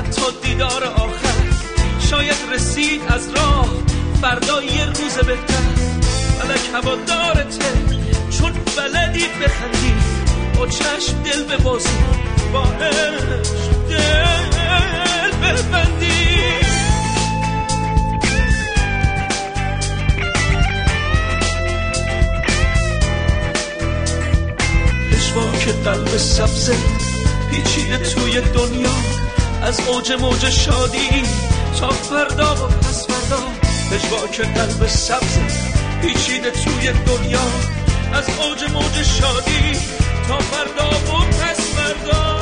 حتی دیدار آخر شاید رسید از راه فردا یه روز بهتر. فلک هوادارته چون بلدی بخندی. با چشم دل به بازی با دل ببندی. که قلب سبزه پیچیده توی دنیا. از اوج موج شادی تا فردا و پس فردا. که قلب سبزه پیچیده توی دنیا. از اوج موج شادی تا فردا و پس فردا.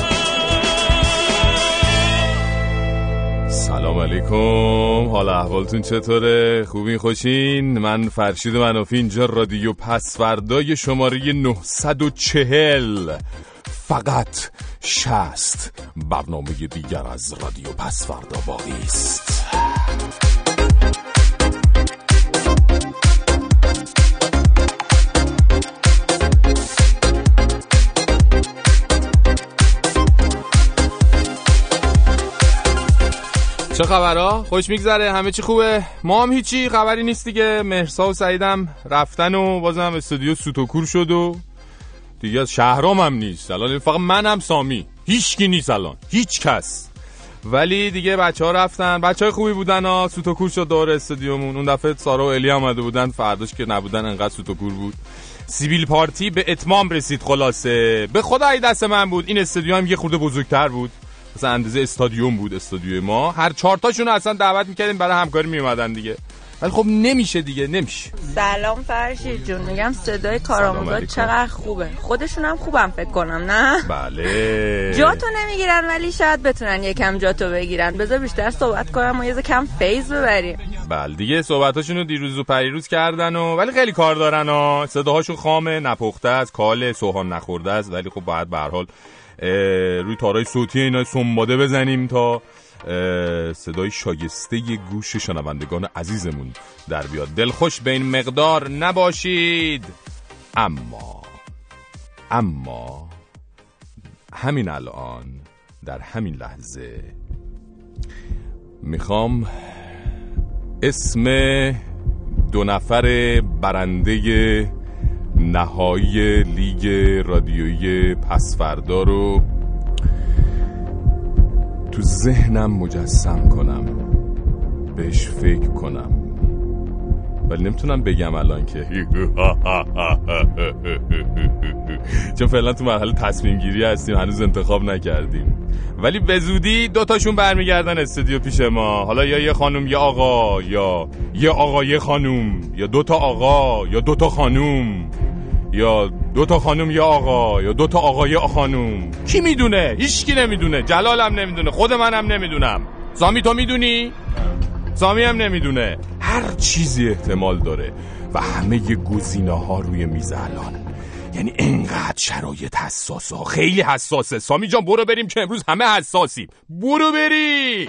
سلام علیکم. حال احوالتون چطوره؟ خوبین خوشین؟ من فرشید منافی اینجا رادیو پسوردای شماره 940 فقط شست. برنامه دیگر از رادیو پسوردا باقی است. چه خبرها؟ خوش میگذره. همه چی خوبه؟ ما هم هیچی. خبری نیست دیگه. مهرسا و سعیدم رفتن و بازم استودیو سوتوکور شد و دیگه از شهرام هم نیست. الان فقط منم سامی. هیچکی نیست الان. هیچ کس. ولی دیگه بچه ها رفتن. بچه های خوبی بودن ها. سوتوکور شد دور استودیومون اون دفعه سارا و الی آمده بودن. فرداش که نبودن انقدر سوتوکور بود. سیبیل پارتی به اتمام رسید خلاصه. به خدا دست من بود. این استودیو هم یه خورده بزرگتر بود. مثلا اندازه استادیوم بود استادیوم ما. هر چهار تاشون اصلا دعوت می‌کردیم برای همکاری میومدن دیگه. ولی خب نمیشه دیگه نمیشه. سلام فرشید جون میگم صدای کارآموزا چقدر خوبه. خودشون هم خوبم فکر کنم نه؟ بله. جاتو نمی‌گیرن ولی شاید بتونن یکم جاتو بگیرن. بذار بیشتر صحبت کنم و یه کم فیز ببریم. بله دیگه صحبتاشونو دیروز و پریروز کردن و ولی خیلی کار دارن و صداهاشون خامه نپخته است کال سوهان نخورده است. ولی خب باید به حال روی تارای صوتی اینا سنباده بزنیم تا صدای شاگسته گوش شنوندگان عزیزمون در بیاد. دلخوش به این مقدار نباشید. اما اما همین الان در همین لحظه می‌خوام اسم دو نفر برنده نهایی لیگ رادیویی پسفردا رو تو ذهنم مجسم کنم. بهش فکر کنم. ولی نمی‌تونم بگم الان که. چون فعلا تو مرحله تصمیم گیری هستیم هنوز انتخاب نکردیم. ولی به زودی دوتاشون برمیگردن استودیو پیش ما. حالا یا یه خانم یا آقا یا یه آقا یه خانوم یا دوتا آقا یا دوتا خانوم یا دو تا خانم یا آقا یا دو تا آقا یا خانم. کی می‌دونه؟ هیچکی نمی‌دونه. جلالم نمی‌دونه. خود منم نمی‌دونم. سامی تو می‌دونی؟ سامی هم نمی‌دونه. هر چیزی احتمال داره و همه گزینه ها روی میز الان. یعنی انقدر شرایط حساسه خیلی حساسه. سامی جان برو بریم که امروز همه حساسیم. برو بریم!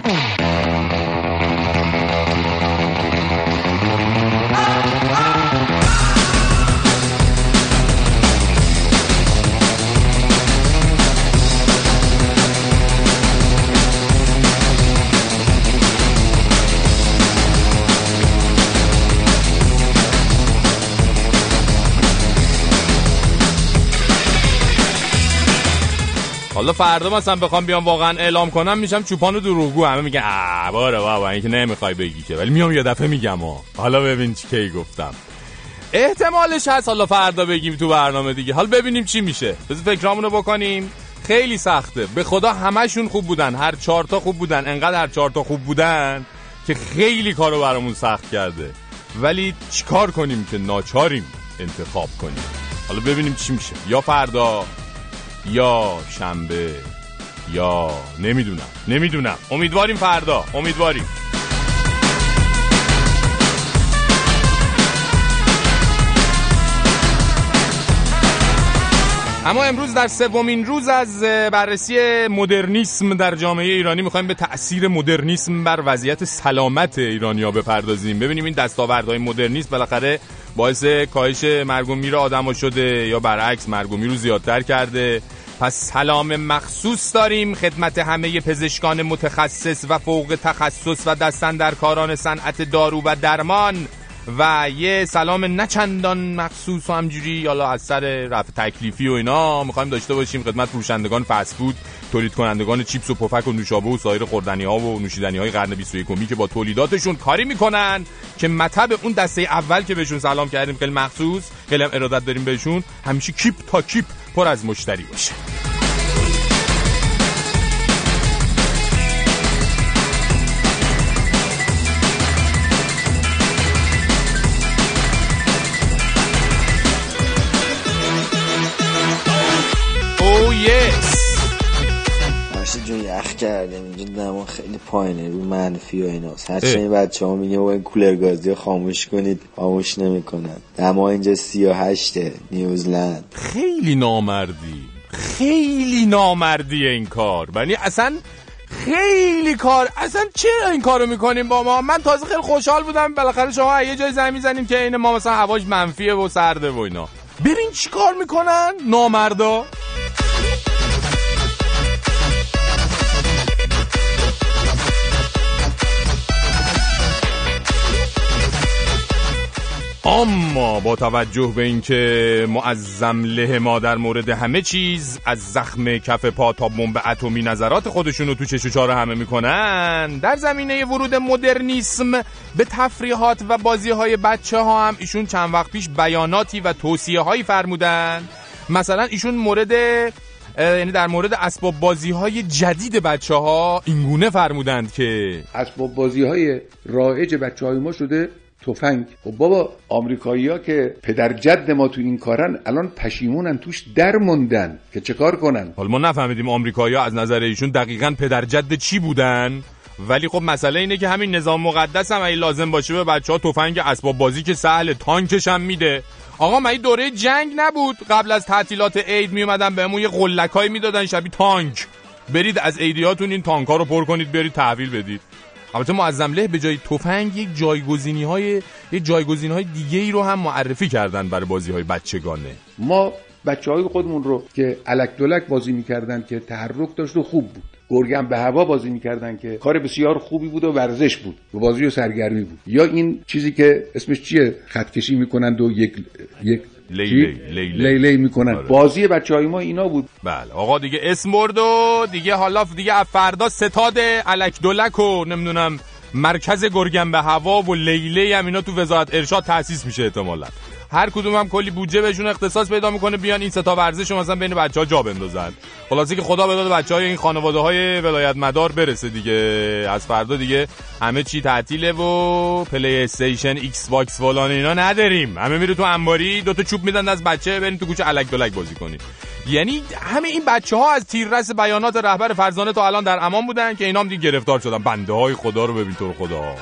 حالا فردا مثلا بخوام بیام واقعا اعلام کنم میشم چوپان و دروغگو. همه میگن آ باره بابا این که نمی‌خوای بگی که. ولی میام یه دفعه میگم ها حالا ببین چی کی گفتم. احتمالش هست حالا فردا بگیم تو برنامه دیگه. حالا ببینیم چی میشه. بذار فکرامونو بکنیم. خیلی سخته. به خدا همشون خوب بودن. هر چهار تا خوب بودن. انقدر هر چهار تا خوب بودن که خیلی کارو برامون سخت کرده. ولی چیکار کنیم که ناچاریم انتخاب کنیم؟ حالا ببینیم چی میشه. یا فردا یا شنبه یا نمی‌دونم نمی‌دونم. امیدواریم فردا. امیدواریم. اما امروز در سومین روز از بررسی مدرنیسم در جامعه ایرانی می‌خوایم به تاثیر مدرنیسم بر وضعیت سلامت ایرانیا بپردازیم. ببینیم این دستاوردهای مدرنیسم بالاخره باعث کاهش مرگ و میر آدم شده یا برعکس مرگ و رو زیادتر کرده. پس سلام مخصوص داریم خدمت همه پزشکان متخصص و فوق تخصص و دستن در کاران صنعت دارو و درمان. و یه سلام نچندان مخصوص و همجوری حالا از سر رفع تکلیفی و اینا می‌خوایم داشته باشیم خدمت فروشندگان فست فود تولید کنندگان چیپس و پفک و نوشابه و سایر خوردنی ها و نوشیدنی های قرن 21 که با تولیداتشون کاری می‌کنن که مطب اون دسته اول که بهشون سلام کردیم خیلی مخصوص خیلی ارادت داریم بهشون همیشه کیپ تا کیپ پر از مشتری باشه. کرده اینجا دما خیلی پایینه رو منفی و ایناست هرچی این بچه ها میگه این کولر گازی خاموش کنید. خاموش نمی‌کنن. دما اینجا 38 نیوزلند. خیلی نامردی. خیلی نامردی این کار. ولی اصلا خیلی کار. اصلا چرا این کارو می‌کنیم با ما؟ من تازه خیلی خوشحال بودم. بالاخره شما یه جای زمین زنیم که این ما مثلا هواش منفیه و سرده و اینا. ببین چی کار می‌کنن نامردا؟ اما با توجه به اینکه معظم له ما در مورد همه چیز از زخم کف پا تا بمب اتمی نظرات خودشون رو تو چش و چاره همه می‌کنن در زمینه ورود مدرنیسم به تفریحات و بازی های بچه ها هم ایشون چند وقت پیش بیاناتی و توصیه هایی فرمودن. مثلا ایشون مورد یعنی در مورد اسباب بازی های جدید بچه ها اینگونه فرمودند که اسباب بازی های رایج بچه های ما شده تفنگ. خب بابا ها که پدر جد ما تو این کارن الان پشیمونن توش در موندن که چه کار کنن؟ حالا ما نفهمیدیم آمریکایی‌ها از نظر ایشون دقیقا پدر جد چی بودن. ولی خب مسئله اینه که همین نظام مقدس هم اگه لازم باشه به بچه ها تفنگ اسباب بازی که سهل تانکش هم میده. آقا من دوره جنگ نبود. قبل از تعطیلات عید می اومدن بهمون یه قلکایی می‌دادن شبیه تانک. برید از عیدیاتون این تانک ها رو پر کنید برید تحویل بدید. البته معظم له به جای تفنگ یک جایگزینی های یک جایگزینی های دیگه ای رو هم معرفی کردن برای بازی های بچگانه. ما بچه های خودمون رو که الک دولک بازی می‌کردن که تحرک داشت و خوب بود. گرگم به هوا بازی می‌کردن که کار بسیار خوبی بود و ورزش بود و بازی و سرگرمی بود. یا این چیزی که اسمش چیه؟ خطکشی می‌کنند و یک یک لیلی لی می‌کنن. آره. بازی بچه های ما اینا بود. بله آقا دیگه اسم برد و دیگه حالا دیگه فردا ستاد الک دولک و نمی‌دونم مرکز گرگم به هوا و لی‌لی هم اینا تو وزارت ارشاد تاسیس میشه احتمالا. هر کدوم هم کلی بودجه بهشون اختصاص پیدا می‌کنه بیان این سه تا ورزش مثلا بین بچه ها جا بندازن. خلاصه که خدا به داد بچه های این خانواده های ولایت مدار برسه دیگه. از فردا دیگه همه چی تعطیله و پلی استیشن ایکس باکس فلان اینا نداریم. همه میره تو انباری دو تا چوب میدن از بچه برین تو کوچه الک دولک بازی کنید. یعنی همه این بچه ها از تیررس بیانات رهبر فرزانه تا الان در امان بودن که اینام دیگه گرفتار شدن. بنده های خدا رو ببین تو خدا.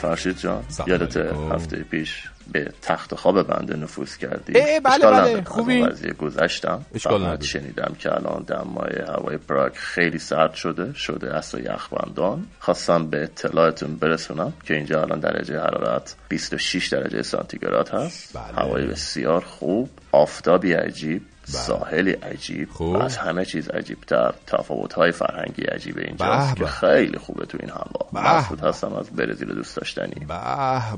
فرشید جان یادت هفته پیش به تخت خواب بنده نفوذ کردی؟ بله بله خوبی؟ قضیه گذشتم. فقط شنیدم که الان دمای هوای پراگ خیلی سرد شده شده از یخبندان خواستم به اطلاعتون برسونم که اینجا الان درجه حرارت 26 درجه سانتیگراد هست. بله. هوای بسیار خوب. آفتابی عجیب. ساحلی عجیب خوب. از همه چیز عجیبتر تفاوت های فرهنگی عجیب اینجاست که خیلی خوبه تو این هوا. مسعود هستم از برزیل دوست داشتنی. به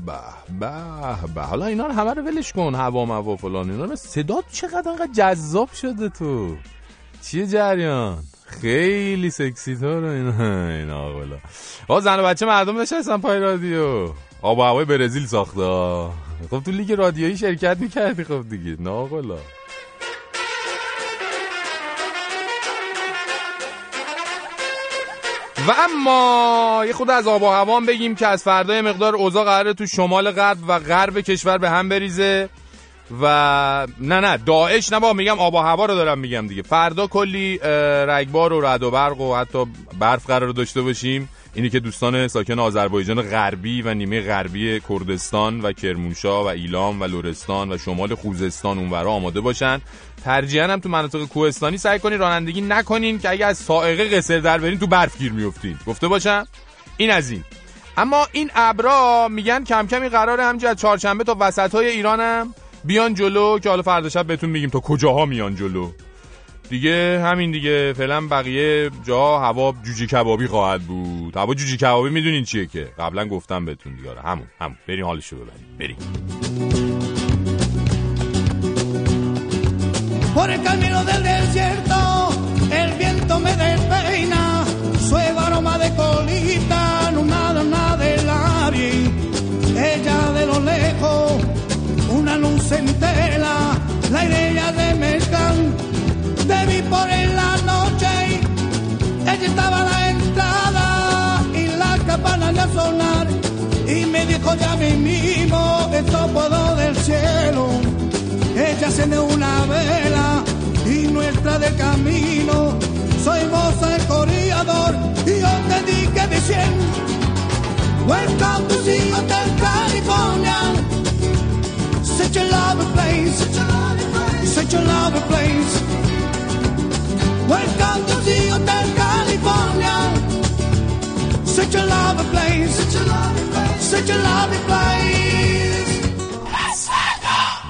به. به به. حالا اینا رو همه رو ولش کن هوا موا فلان. اینا رو صدا چقدر انقدر جذاب شده تو. چیه جریان؟ خیلی سکسی تو رو اینا اینا آقا زن و بچه مردم نشستن پای رادیو. آب و هوای برزیل ساخته. خب تو لیگ رادیویی شرکت می‌کردی خب دیگه. ناقلا و اما یه خود از آب و هوام بگیم که از فردا مقدار اوضاع قراره تو شمال غرب و غرب کشور به هم بریزه. و نه نه داعش نه با میگم آب و هوا رو دارم میگم دیگه. فردا کلی رگبار و رد و برق و حتی برف قرار داشته باشیم. اینی که دوستان ساکن آذربایجان غربی و نیمه غربی کردستان و کرمانشاه و ایلام و لرستان و شمال خوزستان اونورا آماده باشن. ترجیحاً هم تو مناطق کوهستانی سعی کنین رانندگی نکنین که اگه از سائقه قصر در برین تو برف گیر میافتین. گفته باشم؟ این از این. اما این ابرا میگن کم کمی قرار همجا از چهارشنبه تا وسط های ایرانم بیان جلو که حالا فردا شب بهتون میگیم تا کجاها میان جلو. دیگه همین دیگه فعلا بقیه جا هوا جوجه کبابی خواهد بود. هوا جوجه کبابی می‌دونین چیه که؟ قبلا گفتم بهتون دیگه. آره، همون همون. بریم حالشو ببریم. بریم. Por el camino del en la noche, ella estaba a la entrada y la campana a sonar y me dijo ya mi mismo, esto puedo del cielo, ella de una vela y nuestra de camino, soy moza el corredor y yo te dije diciendo, welcome to the Hotel California, such a lovely place, such a lovely place.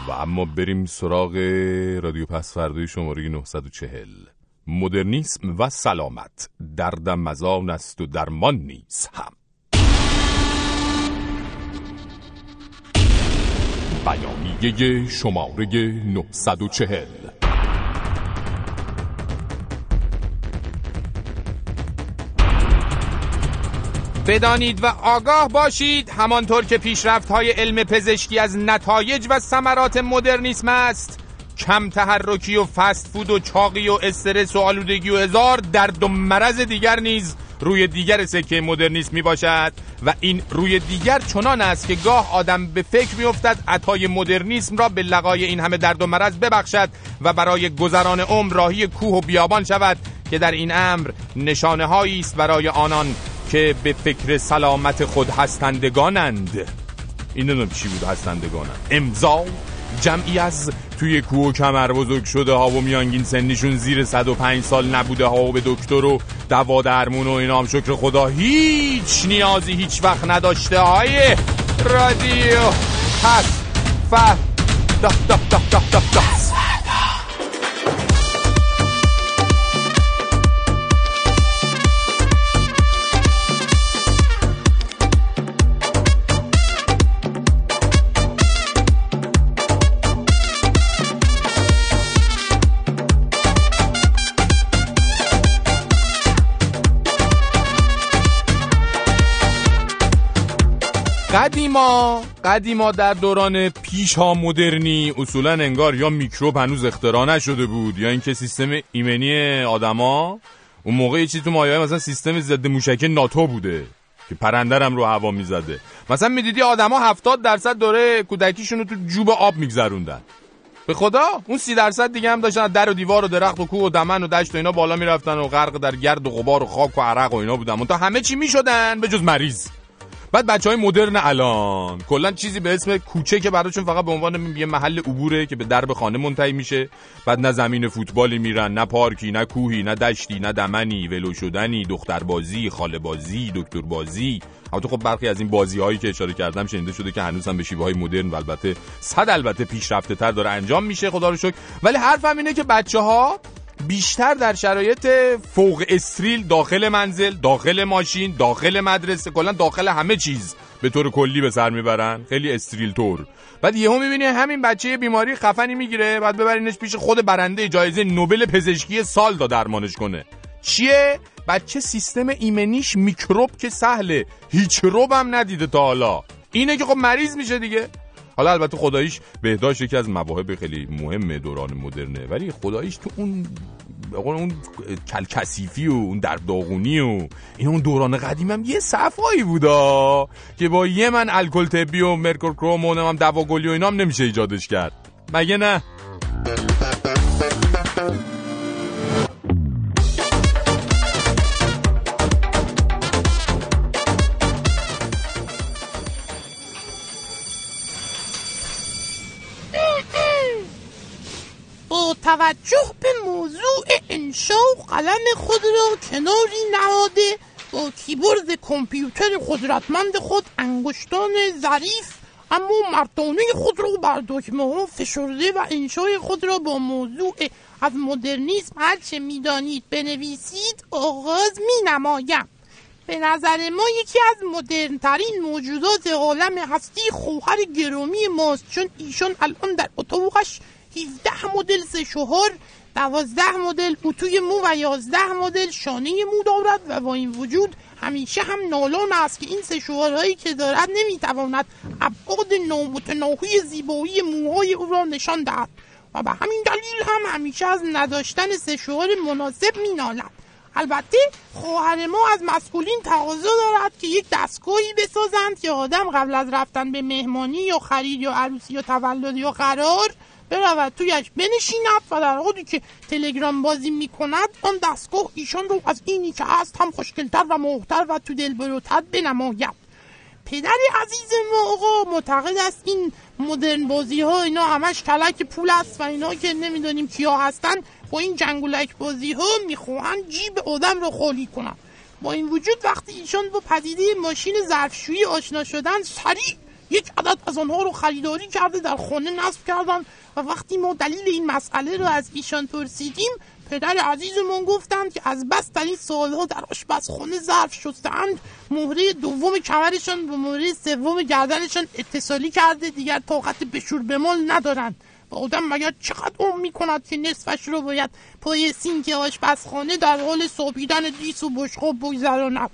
و اما بریم سراغ رادیو پس فردای شماره 940 مدرنیسم و سلامت دردم مزان است و درمان نیست هم. بیانیه شماره 940 بدانید و آگاه باشید. همانطور که پیشرفت های علم پزشکی از نتایج و ثمرات مدرنیسم است. کم تحرکی و فست فود و چاقی و استرس و آلودگی و هزار درد و مرض دیگر نیز روی دیگر سکه مدرنیسم می باشد و این روی دیگر چنان است که گاه آدم به فکر می افتد عطای مدرنیسم را به لقای این همه درد و مرض ببخشد و برای گذران عمر راهی کوه و بیابان شود که در این امر نشانه است برای آنان که به فکر سلامت خود هستندگانند. این نمی‌دونم چی بود هستندگانند امضا جمعی از توی کوه کمر بزرگ شده ها و میانگین سنیشون زیر 105 سال نبوده ها و به دکتر و دوا درمون و اینا هم شکر خدا هیچ نیازی هیچ وقت نداشته های رادیو. پس ف دا دا دا دا دا, دا. قدیما قدیما در دوران پیش ها مدرنی اصولا انگار یا میکروب هنوز اختراع نشده بود یا اینکه سیستم ایمنی آدما اون موقع چیزی تو مایه مثلا سیستم ضد موشک ناتو بوده که پرندرم رو هوا می‌زده. مثلا می‌دیدی آدما 70 درصد دوره کودکیشون رو تو جوب آب میگذروندن. به خدا؟ اون سی درصد دیگه هم داشتن در و دیوار و درخت و کوه و دمن و دشت و اینا بالا می‌رفتن و غرق در گرد و غبار و خاک و عرق و اینا بودن. تا همه چی می‌شدن به جز مریض. بعد بچه های مدرن الان کلا چیزی به اسم کوچه که براشون فقط به عنوان یه محل عبوره که به درب خانه منتهی میشه. بعد نه زمین فوتبالی میرن نه پارکی نه کوهی نه دشتی نه دمنی ولو شدنی دختربازی خاله بازی دکتر بازی البته خب برخی از این بازی هایی که اشاره کردم شنیده شده که هنوز هم به شیوه های مدرن و البته صد البته پیشرفته تر داره انجام میشه خدا رو شکر. ولی حرفم اینه که بچه ها بیشتر در شرایط فوق استریل داخل منزل داخل ماشین داخل مدرسه کلا داخل همه چیز به طور کلی به سر می‌برن. خیلی استریل طور. بعد یهو می‌بینی همین بچه بیماری خفنی می‌گیره بعد ببرینش پیش خود برنده جایزه نوبل پزشکی سال دا درمانش کنه. چیه؟ بچه سیستم ایمنیش میکروب که سهله. هیچ روب هم ندیده تا حالا. اینه که خب مریض میشه دیگه. حالا البته خداییش بهداشت یکی از مواهب خیلی مهم دوران مدرنه ولی خداییش تو اون اون کلکسیفی و اون در داغونی و این اون دوران قدیم هم یه صفایی بودا که با یه من الکل طبی و مرکور کروم و هم دواگلی و اینا هم نمیشه ایجادش کرد. مگه نه؟ توجه به موضوع انشا و قلم خود را کناری نهاده با کیبورد کامپیوتر قدرتمند خود انگشتان ظریف اما مردانه خود را بر دکمه ها فشرده و انشای خود را با موضوع از مدرنیسم هرچه می‌دانید بنویسید آغاز می نمایم به نظر ما یکی از مدرنترین موجودات عالم هستی خواهر گرامی ماست چون ایشان الان در اتاقش 17 مدل سه شهر دوازده مدل اتوی مو و یازده مدل شانه مو دارد و با این وجود همیشه هم نالان است که این سه شوهرهایی که دارد نمی‌تواند ابعاد نامتناهی زیبایی موهای او را نشان دهد. و به همین دلیل هم همیشه از نداشتن سه مناسب مینالد. البته خواهر ما از مسئولین تقاضا دارد که یک دستگاهی بسازند که آدم قبل از رفتن به مهمانی یا خرید یا عروسی یا تولد یا قرار برود تویش بنشیند و در حالی که تلگرام بازی می‌کند آن دستگاه ایشان رو از اینی که هست هم خوشگلتر و محتر و تو دل بروتر بنماید. پدر عزیز ما آقا معتقد است این مدرن بازی ها اینا همش کلک پول است و اینا که نمی‌دونیم کیا هستن با این جنگولک بازی ها می‌خواهن جیب آدم رو خالی کنن با این وجود وقتی ایشان با پدیده ماشین ظرفشویی آشنا شدن سریع یک عدد از آنها رو خریداری کرده در خانه نصب کردن و وقتی ما دلیل این مسئله رو از ایشان پرسیدیم پدر عزیزمون گفتند که از بس در این سالها در آشپزخانه ظرف شستند مهره دوم کمرشان به مهره سوم گردنشان اتصالی کرده دیگر طاقت بشور بمال ندارند. و آدم مگر چقدر اون می‌کند که نصفش رو باید پای سینک آشپزخانه در حال صابیدن دیس و بشقاب بگذراند؟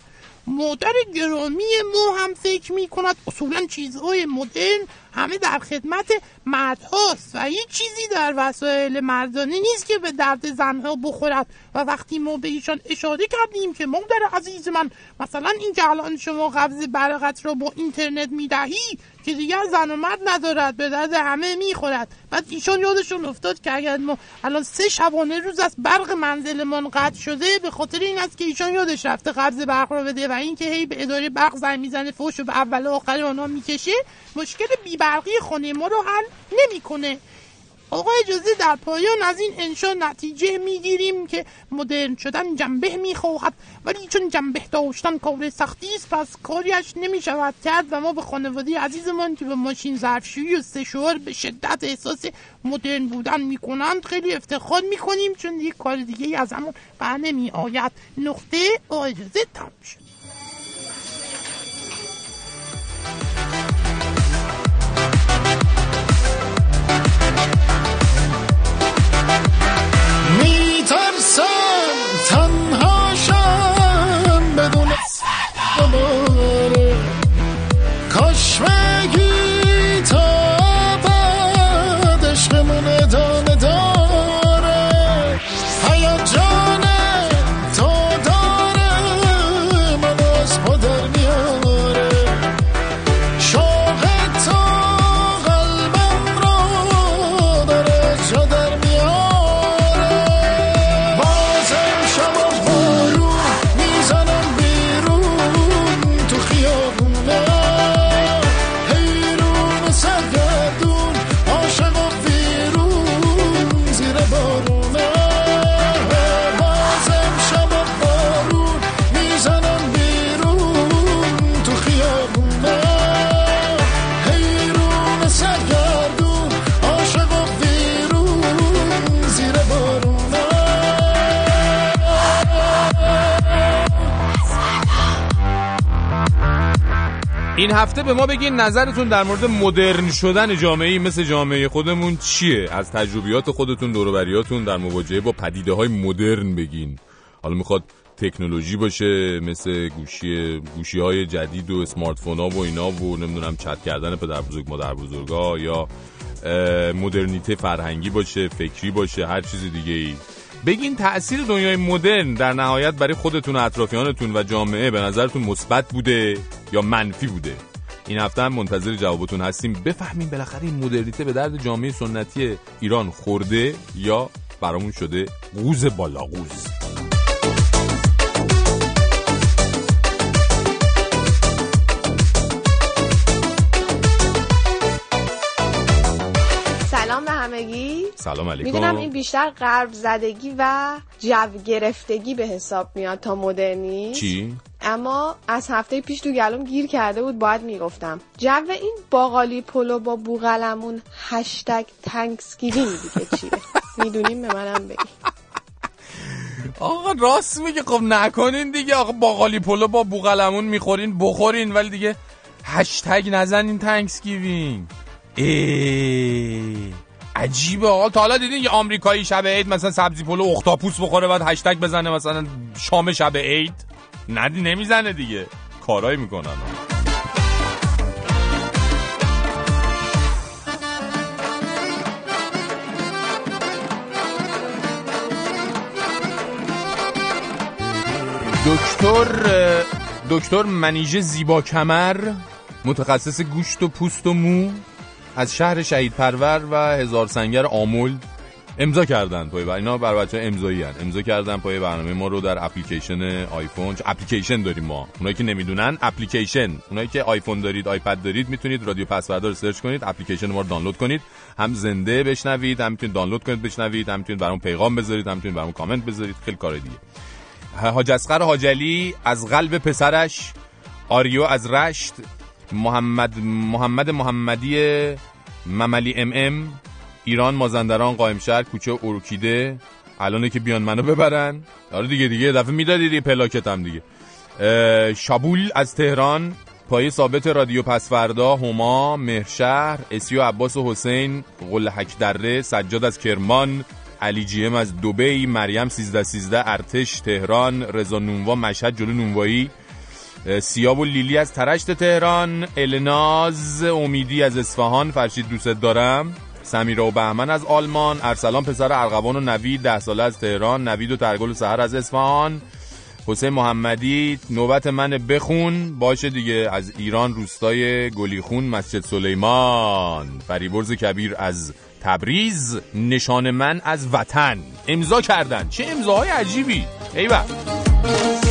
مادر گرامی ما هم فکر می کند اصولا چیزهای مدرن همه در خدمت مرد هاست و هیچ چیزی در وسایل مردانه نیست که به درد زنها بخورد. و وقتی ما به ایشان اشاره کردیم که مادر عزیز من مثلا این که الان شما قبض برقت را با اینترنت می‌دهی که دیگر زن و مرد ندارد به درد همه می‌خورد. بعد ایشان یادشون افتاد که اگر ما الان سه شبانه روز از برق منزلمان قطع شده به خاطر این است که ایشان یادش رفته قبض برق را بده و اینکه هی به اداره برق زنگ می‌زنه فوش و به اول و آخر آنها می‌کشه. مشکل بیبرقی خانه ما رو حل نمی‌کنه. آقا اجازه در پایان از این انشا نتیجه می‌گیریم که مدرن شدن جنبه می‌خواهد. ولی چون جنبه داشتن کار سختی است پس کاریش نمی‌شود کرد و ما به خانواده عزیزمان که به ماشین ظرفشویی و سشوار به شدت احساس مدرن بودن می‌کنند خیلی افتخار می‌کنیم چون یک کار دیگه از همون بر نمی آید نقطه اجازه تم شد. این هفته به ما بگین نظرتون در مورد مدرن شدن جامعه مثل جامعه خودمون چیه؟ از تجربیات خودتون دوروبریاتون در مواجهه با پدیده های مدرن بگین. حالا می‌خواد تکنولوژی باشه مثل گوشی گوشی های جدید و اسمارت فون ها و اینا و نمی‌دونم چت کردن پدر بزرگ مادر بزرگا یا مدرنیته فرهنگی باشه فکری باشه هر چیز دیگه ای بگین تاثیر دنیای مدرن در نهایت برای خودتون و اطرافیانتون و جامعه به نظرتون مثبت بوده یا منفی بوده؟ این هفته هم منتظر جوابتون هستیم. بفهمیم بالاخره این مدرنیته به درد جامعه سنتی ایران خورده یا برامون شده قوز بالا قوز همگی. سلام علیکم. می‌دونم این بیشتر غرب زدگی و جو گرفتگی به حساب میاد تا مدرنی چی؟ اما از هفته پیش تو گلوم گیر کرده بود باید می‌گفتم. جو این باقالی پلو با بوقلمون هشتگ Thanksgiving دیگه چیه؟ می‌دونیم به منم بگی. آقا راست میگه خب نکنین دیگه. آقا باقالی پلو با بوقلمون می‌خورین بخورین ولی دیگه هشتگ نزنین Thanksgiving. ای. عجیبه. آقا تا حالا دیدین یه آمریکایی شب عید مثلا سبزی پلو اختاپوس بخوره بعد هشتگ بزنه مثلا شام شب عید. ندی نمی‌زنه دیگه. کارایی می‌کنن. دکتر دکتر منیژه زیبا کمر متخصص گوشت و پوست و مو. از شهر شهید پرور و هزار سنگر آمول امضا کردن پای اینا بر بچه امضایی هن. امضا کردن پای برنامه ما رو در اپلیکیشن آیفون اپلیکیشن داریم ما. اونایی که نمی‌دونن اپلیکیشن. اونایی که آیفون دارید آیپد دارید می‌تونید رادیو پس‌فردا رو search کنید اپلیکیشن ما رو دانلود کنید. هم زنده بشنوید هم می‌تونید دانلود کنید بشنوید هم می‌تونید برام پیغام بذارید هم می‌تونید برام کامنت بذارید. خیلی کار دیگه. حاج اصغر حاجلی از قلب پسرش آریو از رشت محمد محمد محمدی مملی ام ام ایران مازندران قائم شهر کوچه اورکیده الان که بیان منو ببرن. آره دیگه دیگه دفعه می‌دادی دیگه پلاکتم دیگه. شابول از تهران پای ثابت رادیو پسفردا هما مهرشهر اسیو عباس و حسین قلحک دره سجاد از کرمان علی جیم از دوبی مریم 1313 ارتش تهران رضا نونوا مشهد جلو نونوایی. سیاب و لیلی از ترشت تهران. الناز امیدی از اصفهان. فرشید دوست دارم. سمیرا و بهمن از آلمان. ارسلان پسر ارغوان و نوید ده ساله از تهران. نوید و ترگل و سهر از اصفهان. حسین محمدی نوبت من بخون. باشه دیگه از ایران روستای گلیخون مسجد سلیمان. فریبرز کبیر از تبریز. نشان من از وطن. امضا کردن. چه امضاهای عجیبی. ایوه.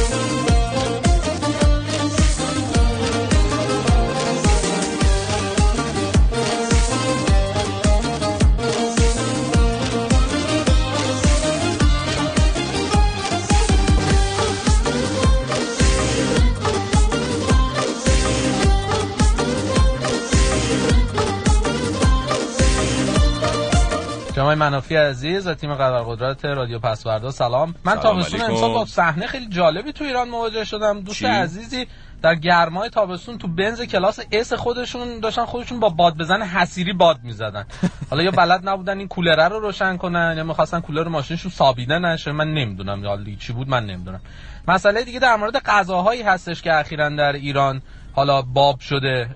منافی عزیز و تیم قدرت رادیو پسوردا سلام. من تابستون امسال با صحنه خیلی جالبی تو ایران مواجه شدم. دوست چی؟ عزیزی در گرمای تابستون تو بنز کلاس اس خودشون داشتن خودشون با باد بزن حسیری باد می‌زدن. حالا یا بلد نبودن این کولره رو روشن کنن یا می‌خواستن کولر ماشینشون سابیده نشه. من نمی‌دونم حالا چی بود من نمی‌دونم. مسئله دیگه در مورد غذاهایی هستش که اخیرا در ایران حالا باب شده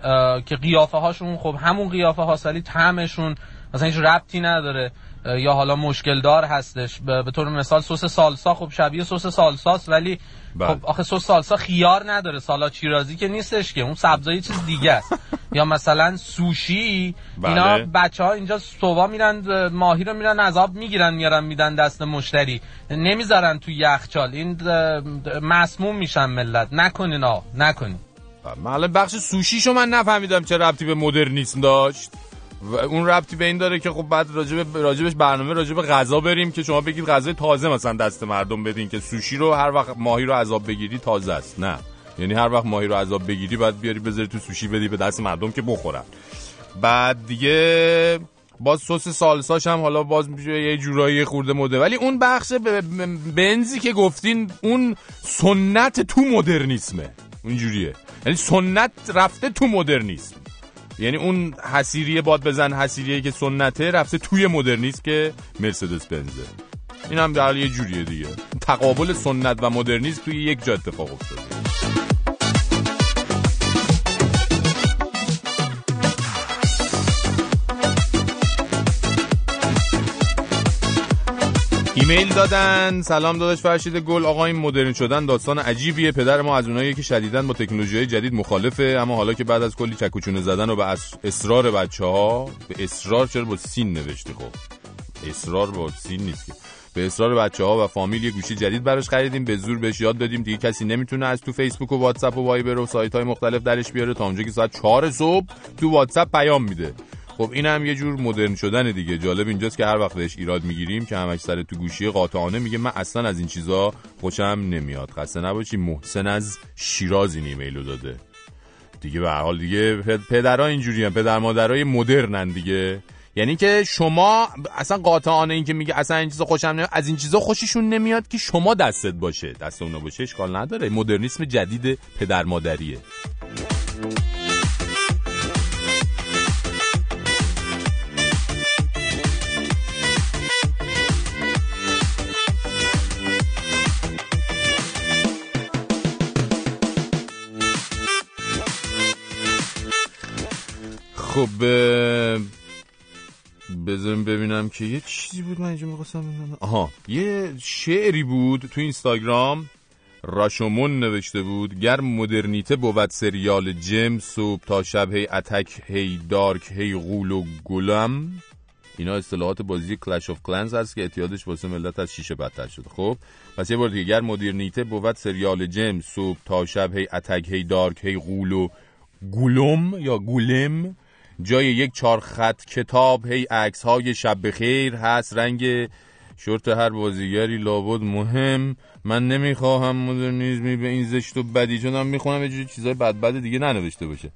که قیافه هاشون خب همون قیافه هاست ولی طعمشون مثلا هیچ ربطی نداره. یا حالا مشکل دار هستش. به طور مثال سس سالسا خب شبیه سس سالساست ولی بله. خب آخه سس سالسا خیار نداره. سالاد شیرازی که نیستش که. اون سبزایی چیز دیگه است. یا مثلا سوشی. بله. اینا بچه ها اینجا صبحا میرن ماهی رو میرن از آب می‌گیرن میارن میدن دست مشتری. نمی‌ذارن تو یخچال این مسموم میشن ملت. نکنین آه. نکنین. بله. بخش سوشیشو من نفهمیدم چه ربطی به مدرنیسم داشت. و اون ربطی به این داره که خب بعد راجب راجبش برنامه راجب غذا بریم که شما بگید غذای تازه مثلا دست مردم بدین که سوشی رو هر وقت ماهی رو عذاب بگیری تازه است. نه. یعنی هر وقت ماهی رو عذاب بگیری بعد بیاری بذاری تو سوشی بدی به دست مردم که بخورن. بعد دیگه باز سس سالساش هم حالا باز یه جورایی خورده مده. ولی اون بخش بنزی که گفتین اون سنت تو مدرنیسمه. اونجوریه. یعنی سنت رفته تو مدرنیسم. یعنی اون حسیری باد بزن حسیریه که سنته رفته توی مدرنیسم که مرسدس بنزه این هم در یه جوریه دیگه. تقابل سنت و مدرنیسم توی یک جا اتفاق افتاده. ایمیل دادن. سلام داداش فرشید گل. آقا این مدرن شدن داستان عجیبیه. پدر ما از اونایی که شدیداً با تکنولوژی جدید مخالفه اما حالا که بعد از کلی چک و چونه زدن و به اصرار بچه ها به اصرار چرا با سین نوشته؟ خب اصرار با سین نیست که. به اصرار بچه ها و فامیل یه گوشی جدید براش خریدیم. به زور بهش یاد دادیم. دیگه کسی نمی‌تونه از تو فیسبوک و واتساپ و وایبر و سایت های مختلف درش بیاره. تا اونجا که ساعت 4 صبح تو واتساپ پیام میده. خب این هم یه جور مدرن شدن دیگه. جالب اینجاست که هر وقت بهش ایراد می‌گیریم که همش سر تو گوشی قاطعانه میگه من اصلا از این چیزا خوشم نمیاد. خسته نباشی محسن از شیراز این ایمیلو داده. دیگه به حال دیگه پدرها اینجوری هم پدر مادرای مدرنن دیگه. یعنی که شما اصلا قاطعانه این که میگه اصلا این چیزا خوشم نمیاد از این چیزا خوششون نمیاد که شما دستت باشه. دست اونا باشه اشکال نداره. مدرنیسم جدید پدر مادریه. خب بذاریم ببینم که یه چیزی بود من اینجا می‌خواستم ببینم. آها یه شعری بود تو اینستاگرام راشومون نوشته بود گر مدرنیته بود سریال جم صبح تا شب هی attack هی dark هی غول و golem. اینا اصطلاحات بازی کلش آف کلنز هست که اعتیادش واسه ملت از شیشه بدتر شده. خب پس یه بار دیگه گر مدرنیته بود سریال جم صبح تا شب هی attack هی dark هی غول و گولم یا گولم جای یک چهار خط کتاب هی عکس های شب خیر هست رنگ شورت هر بازیگری لابد مهم. من نمی‌خواهم مدرنیزمی به این زشت و بدی چون هم می‌خونم یه چیزای بد بد دیگه ننوشته باشه.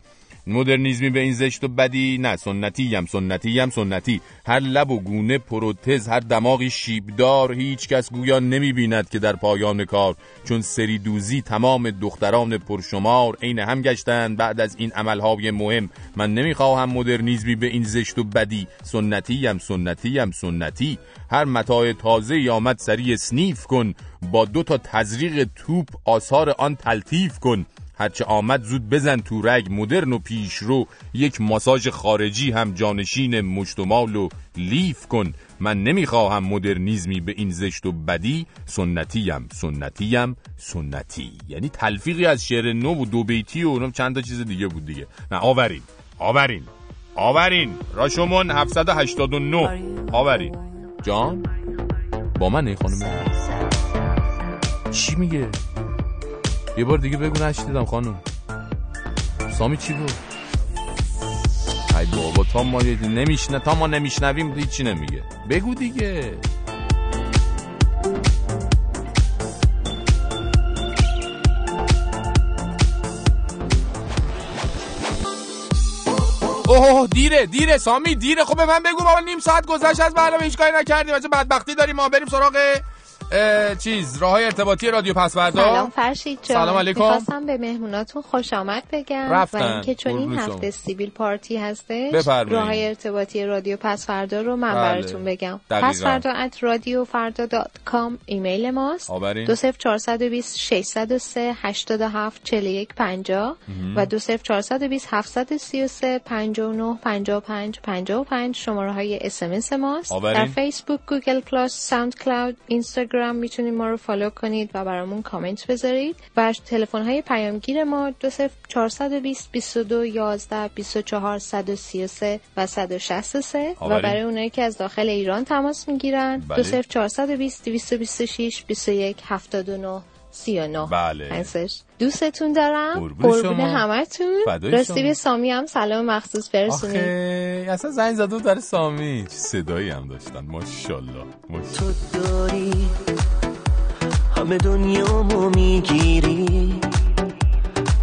مدرنیزمی به این زشت و بدی نه سنتی هم سنتی. هم سنتی هر لب و گونه پروتز هر دماغی شیبدار هیچ کس گویا نمی بیند که در پایان کار. چون سری دوزی تمام دختران پرشمار عین هم گشتند بعد از این عملهای مهم. من نمی‌خواهم مدرنیزمی به این زشت و بدی. سنتی هم سنتی. هم سنتی هر متاع تازه آمد سری سنیف کن. با دو تا تزریق توپ آثار آن تلطیف کن. هرچه آمد زود بزن تو رگ مدرن و پیشرو یک ماساژ خارجی هم جانشین مجتمال و لیف کن. من نمی‌خواهم مدرنیزمی به این زشت و بدی. سنتیم سنتیم سنتی. یعنی تلفیقی از شعر نو و دو بیتی و چند تا چیز دیگه بود دیگه. نه آورین آورین آورین. راشمون 789 آورین. جان با من خانم. چی میگه؟ یه بار دیگه بگو نشنیدم خانم. سامی چی بود؟ ای بابا تا ما نمیشنه تا ما نمیشنویم هیچی نمیگه؟ بگو دیگه. اوه دیره دیره سامی دیره. خب به من بگو بابا نیم ساعت گذشت از برنامه هیچ کاری نکردیم. چه بدبختی داریم ما بریم سراغ چیز راه های ارتباطی رادیو پس‌فردا. سلام فرشید جان. سلام علیکم. می‌خواستم به مهموناتون خوش آمد بگم رفتن. و اینکه چون این هفته سیبیل پارتی هستش راه های ارتباطی رادیو پس‌فردا رو من بله. براتون بگم. پس‌فردا at رادیو فردا dot com ایمیل ماست. دو صفر چهارصد و بیست ششصد و سه هشتاد و هفت چهل و یک پنجا و دو چهارصد و بیست هفتصد سی و سه پنجا و نه پنجا و پنج پنجا و پنج شماره های SMS ماست. آورین. در فیسبوک گوگل پلاس ساوند کلاود اینستاگرام می‌تونید ما رو follow کنید و برامون کامنت بذارید. و تلفن های پیامگیر ما 420 22 11 24 133 و 163 و برای اونایی که از داخل ایران تماس می‌گیرن. بله. 420 226 21 79 39 بله. هستش دوستتون دارم. قربون. همتون. راستی. به سامی هم سلام مخصوص برسونید آخه اصلا زنگ بود در سامی. چه صدایی هم داشتن. ماشاءالله. تو داری همه دنیامو می‌گیری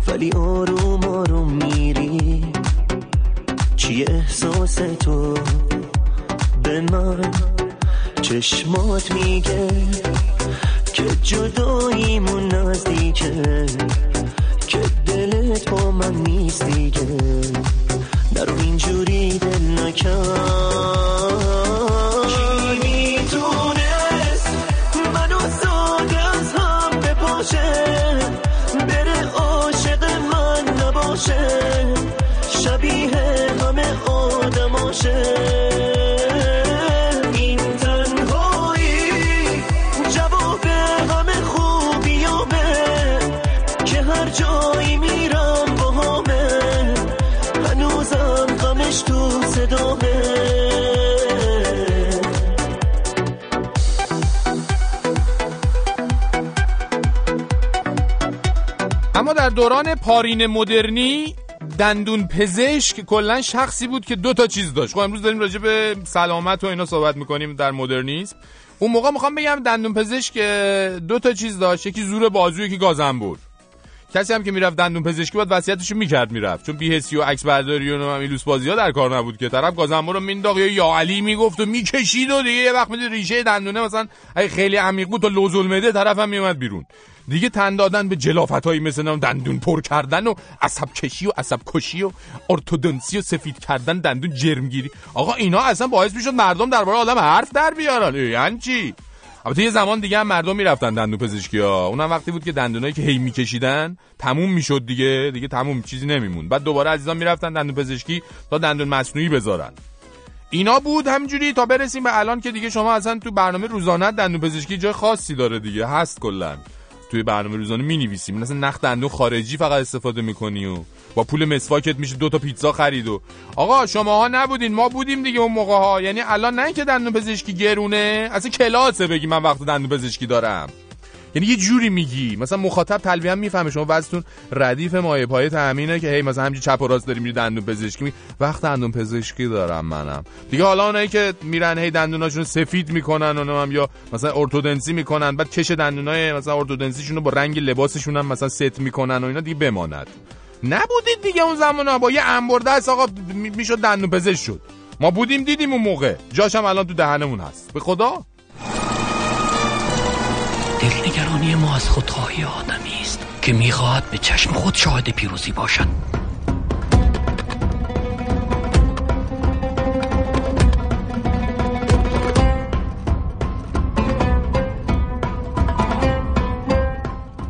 ولی آروم آروم میری. چی احساس تو؟ به من چشمات میگه که جداییمون نزدیکه که دلت با من نیست دیگه. نرو اینجوری دل نکن. من دوران پارین مدرنی دندون پزشک کلا شخصی بود که دو تا چیز داشت. خب امروز داریم راجع به سلامت و اینا صحبت می‌کنیم در مدرنیسم. اون موقع می‌خوام بگم دندون پزشک دو تا چیز داشت. یکی زور بازو یکی گازنبور کسی هم که می‌رفت دندون پزشکی بود وصیتشو می‌کرد می‌رفت. چون بیهسی و عکس برداری و ایلوس بازی ها در کار نبود که. طرف گازنبور رو مینداخت یا علی می‌گفت و می‌کشید و دیگه یه وقت می‌دید ریشه دندونه مثلا خیلی عمیق بود تا لوزول مده طرف هم میومد بیرون. دیگه تن دادن به جلافتایی مثل دندون پر کردن و عصب کشی و عصب کشی و ارتودنسی و سفید کردن دندون جرمگیری. آقا اینا اصلا باعث می‌شد مردم درباره آدم حرف در بیارن. یعنی چی؟ البته یه زمان دیگه هم مردم می‌رفتن دندون پزشکی ها اونم وقتی بود که دندونایی که هی میکشیدن تموم می‌شد دیگه. دیگه تموم چیزی نمیمون بعد دوباره عزیزان می‌رفتن دندون پزشکی تا دندون مصنوعی بذارن. اینا بود همجوری تا برسیم به الان که دیگه شما اصلا تو برنامه روزانه دندون پزشکی جای خاصی داره دیگه. هست کلا. توی برنامه روزانه می نویسیم مثلا نخ دندون خارجی فقط استفاده می‌کنی و با پول مسواکت میشه دو تا پیتزا خرید و آقا شماها نبودین ما بودیم دیگه اون موقع ها یعنی الان نه که دندون پزشکی گرونه اصلا کلاسه بگی من وقت دندون پزشکی دارم. یعنی یه جوری میگی. مثلا مخاطب تلویحا می‌فهمه شما وزتون ردیف مایه پای تامینه که هی مثلا همینجوری چپ و راست داری میری دندون پزشکی می وقت دندون پزشکی دارم منم. دیگه حالا اونایی که میرن هی دندوناشون سفید می‌کنن اونم یا مثلا ارتودنسی می‌کنن بعد کش دندونای مثلا ارتودنسیشون رو با رنگ لباسشون هم مثلا ست می‌کنن و اینا دیگه بماند. نبودید دیگه اون زمان با یه انبرده است آقا می‌شد دندون پزشک شد. ما بودیم دیدیم اون موقع. جاشم الان تو دهنمون هست. به خدا؟ دلنگرانی ما از خودخواهی آدمی است که می‌خواهد به چشم خود شاهد پیروزی باشد.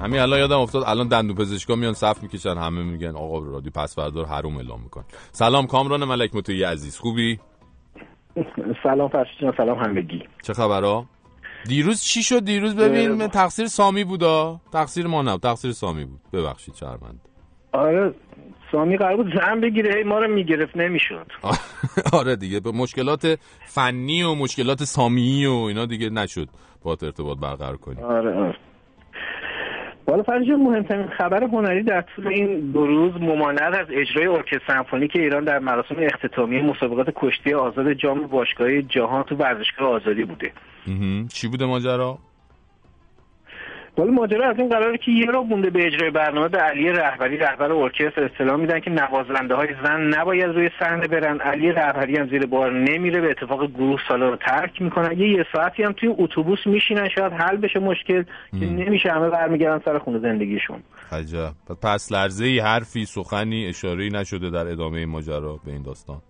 همین الان یادم افتاد الان دندون پزشکا میان صف می‌کشن همه میگن آقا رادیو پسوردار حروم اعلام میکن. سلام کامران ملک متوی عزیز خوبی؟ سلام فرشید سلام همگی. چه خبرها؟ دیروز چی شد؟ دیروز ببین تقصیر سامی بودا تقصیر ما نه تقصیر سامی بود. ببخشید شرمند آره سامی قرار بود زن بگیره ما رو می‌گرفت نمی‌شد. آره دیگه به مشکلات فنی و مشکلات سامی و اینا دیگه نشد با ارتباط برقرار کنیم آره آره. فرجا مهمترین خبر هنری در طول این دو روز ممانعت از اجرای ارکستر که ایران در مراسم اختتامی مسابقات کشتی آزاد جام باشگاه جهان تو ورزشگاه آزادی بوده. چی بوده ماجرا؟ ولی ماجرا از این قراره که یه رو مونده به اجرای برنامه به علی رهبری رهبر ارکستر اصطلاح میدن که نوازنده های زن نباید روی صحنه برن. علی رهبری هم زیر بار نمیره به اتفاق گروه سالا رو ترک می‌کنن. یه یه ساعتی هم توی اتوبوس میشینن شاید حل بشه مشکل که نمیشه همه برمیگردن سر خونه زندگیشون. عجب. پس لرزه ای حرفی سخنی اشاره نشده در ادامه ماجرا به این داستان.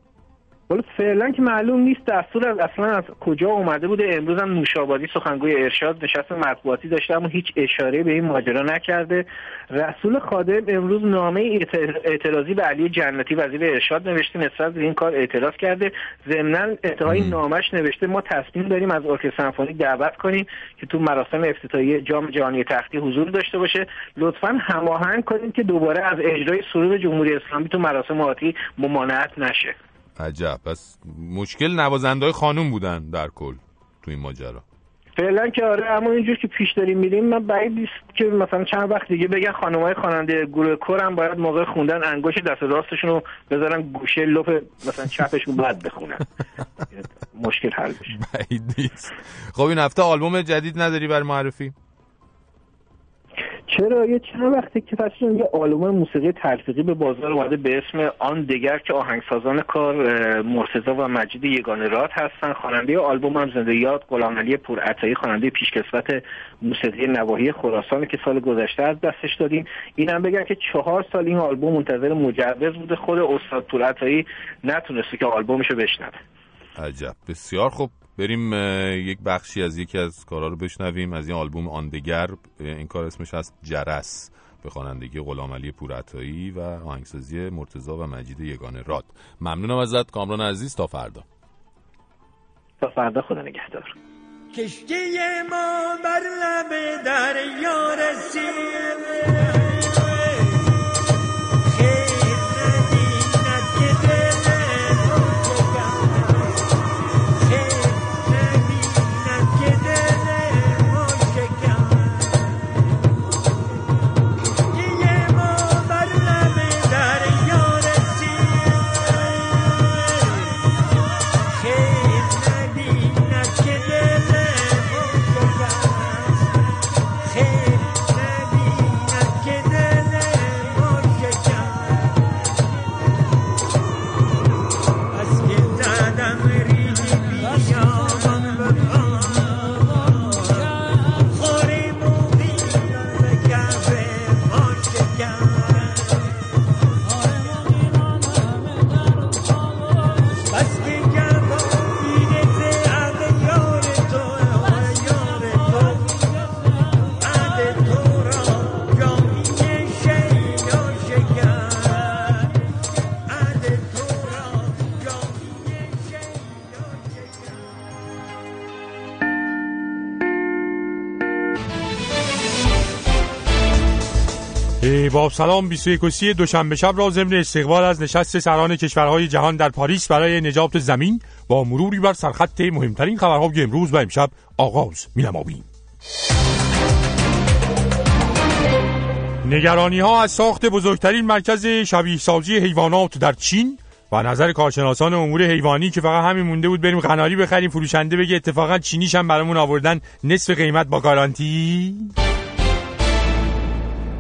حالا فعلا که معلوم نیست دستور از اصلا از کجا اومده بوده. امروز هم نوشابادی سخنگوی ارشاد نشست مطبوعاتی داشته اما هیچ اشاره به این ماجرا نکرده. رسول خادم امروز نامه اعتراضی به علی جنتی وزیر ارشاد نوشته نسبت به این کار اعتراض کرده. ضمنا انتهای نامش نوشته ما تصمیم داریم از ارکستر سمفونی دعوت کنیم که تو مراسم افتتاحیه جام جهانی تختی حضور داشته باشه. لطفا هماهنگ کنیم که دوباره از اجرای سرود جمهوری اسلامی تو مراسم آتی ممانعت نشه. عجب. پس مشکل نوازنده خانوم بودن در کل تو این ماجرا. فعلا که آره اما اینجور که پیش داریم میریم من بعید نیست که مثلا چند وقت دیگه بگن های خواننده گروه کورم باید موقع خوندن انگوش دست راستشون رو بذارن گوشه لپ مثلا چپشون بعد بخونن. مشکل حل بشه. بعید نیست. خب این هفته آلبوم جدید نداری بر معرفی؟ چرا؟ یه چند وقتی که پس یه آلبوم موسیقی تلفیقی به بازار اومده به اسم آن دگر که آهنگسازان کار مرتضا و مجید یگانه راد هستن. خواننده آلبوم هم زنده یاد غلام علی پورعطایی خواننده پیشکسوت موسیقی نواحی خراسان که سال گذشته از دستش دادیم. اینم بگم که چهار سال این آلبوم منتظر مجوز بوده. خود استاد پورعطایی نتونسته که آلبومشو بشنوه. عجب. بسیار خوب. بریم یک بخشی از یکی از کارا رو بشنویم از این آلبوم آندگر این کار اسمش هست جرس به خوانندگی غلام علی پورعطایی و آهنگسازی مرتضا و مجید یگانه راد. ممنونم ازت کامران عزیز تا فردا. تا فردا خدا نگهدار. کشتی ما بر لب دریا رسید. با سلام 21 سی دوشنبه شب را ضمن استقبال از نشست سران کشورهای جهان در پاریس برای نجات زمین با مروری بر سرخط مهمترین خبرهای امروز و امشب آغاز می‌نماییم. نگرانی ها از ساخت بزرگترین مرکز شبیه سازی حیوانات در چین و نظر کارشناسان امور حیوانی که فقط همین مونده بود بریم قناری بخریم فروشنده بگه اتفاقا چینیش هم برامون آوردن نصف قیمت با گارانتی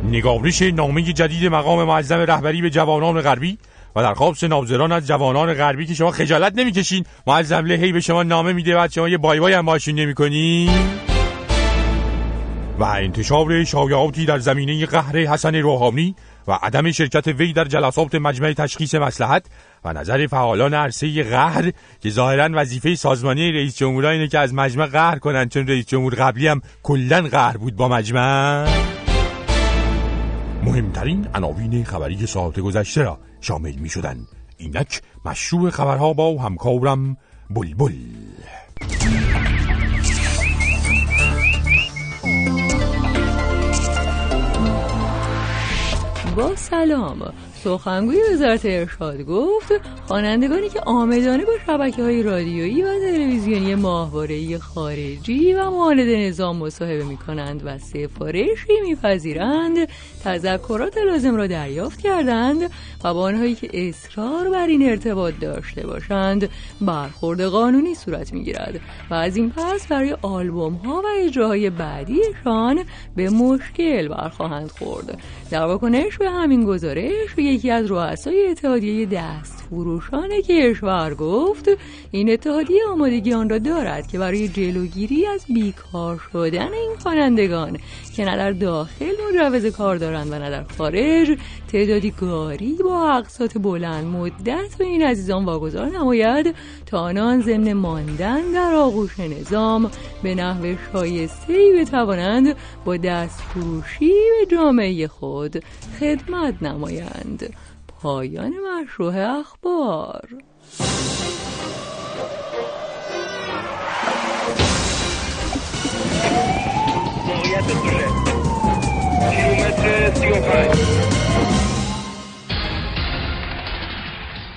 نگارش نامه جدید مقام معظم رهبری به جوانان غربی و در خواب نابزران از جوانان غربی که شما خجالت نمی‌کشین. معظم هی به شما نامه میده بعد شما یه بای بای هم باشون نمی‌کنین. و انتشار شایعاتی در زمینه قهر حسن روحانی و عدم شرکت وی در جلسات مجمع تشخیص مسلحت و نظر فعالان عرصه قهر که ظاهرا وظیفه سازمانی رئیس جمهور اینه که از مجمع قهر کنن چون رئیس جمهور قبلی هم کلا قهر بود با مجمع. مهمترین عناوین خبری ساعت گذشته را شامل می شدن اینک مشروع خبرها با همکارم بلبل. با سلام. سخنگوی وزارت ارشاد گفت خوانندگانی که آمدانه با شبکه های رادیویی و تلویزیونی ماهواره‌ای خارجی و مورد نظام مصاحبه می کنند و سفارشی میپذیرند تذکرات لازم را دریافت کردند و با آنهایی که اصرار بر این ارتباط داشته باشند برخورد قانونی صورت می‌گیرد و از این پس برای آلبوم ها و اجراهای بعدیشان به مشکل برخواهند خورد. در واکنش به همین گزارش یکی از رؤسای اتحادیه دست فروشان کشور گفت این اتحادیه آمادگی آن را دارد که برای جلوگیری از بیکار شدن این خوانندگان که نه در داخل مجوز کار دارند و نه در خارج تعدادی گاری با اقساط بلند مدت به این عزیزان واگذار نماید تا آنان ضمن ماندن در آغوش نظام به نحو شایسته ای بتوانند با دست فروشی به جامعه خود خدمت نمایند. پایان مشروع اخبار.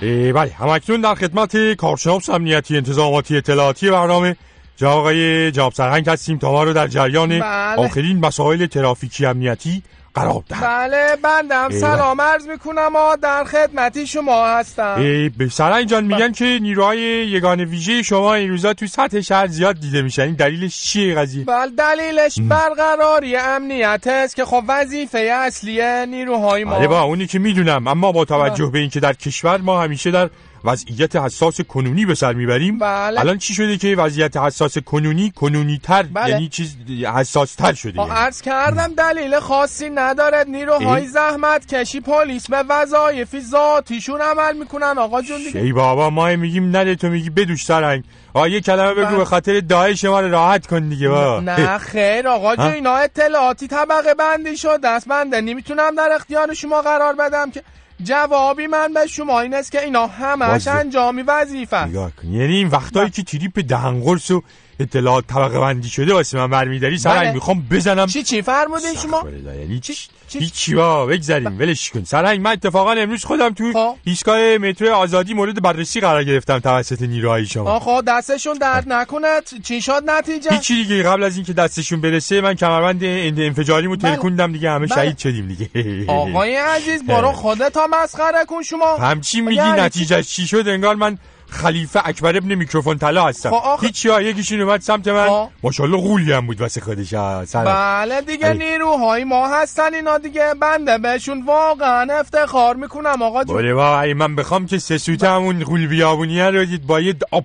بله همکنون در خدمت کارشناس امنیتی انتظاماتی اطلاعاتی برنامه جا آقای جواب سرهنگ هستیم تا ما رو در جریان بله. آخرین مسائل ترافیکی امنیتی قرار دهد. بله بندم. سلام عرض می‌کنم و در خدمتی شما هستم. به سرنگ جان میگن که نیروهای یگان ویژه شما این روزا تو سطح شهر زیاد دیده میشن. این دلیلش چیه قضیه؟ بله دلیلش برقراری امنیت است که خب وظیفه اصلی نیروهای ما. بله با اونی که می‌دونم. اما با توجه به اینکه در کشور ما همیشه در وضعیت حساس کنونی به سر می‌بریم. بله. الان چی شده که وضعیت حساس کنونی کنونی تر بله. یعنی چیز حساس تر شده یعنی. عرض کردم دلیل خاصی ندارد. نیروهای زحمت کشی پلیس به وظایف ذاتیشون عمل می‌کنن. آقا جون دیگه. شی بابا ما میگیم نده تو میگی بدوش سرنگ. آ یه کلمه بگو بله. به خاطر داعش ما رو راحت کن دیگه با نه خیر آقا جون اینا اطلاعاتی طبقه بندی شد دست بنده نمی‌تونم در اختیار شما قرار بدم که جوابی من به شما این است که اینا همش انجامی وظیفه یعنی این وقتایی که تریپ دهنگرس و اطلاعات طبقه بندی شده واسه من برمیداری. سرنگ بله. می‌خوام بزنم. چی چی؟ فرمودین شما. یعنی چی هیچی با بگذاریم ولش کن. سرنگ من اتفاقا امروز خودم تو خب. ایستگاه مترو آزادی مورد بررسی قرار گرفتم توسط نیروهای شما. آخه دستشون درد نکنه چی شد نتیجه؟ هیچی دیگه. قبل از اینکه دستشون برسه من کمربند انفجاریمو بله. ترکوندم دیگه. همه بله. شهید شدیم دیگه. آقای عزیز برو خودت مسخره کن شما. همچی میگی نتیجه چی شد؟ انگار من خلیفه اکبر ابن میکروفون طلا هستم. خب هیچ یا یکیشون اومد سمت من. خب. ماشاءالله غولی هم بود واسه خودش. بله دیگه نیروهای ما هستن اینا دیگه. بنده بهشون واقعا افتخار می‌کنم آقا جون. بله من بخوام که سه سوته همون غول بیابونیه رو دید با یه آب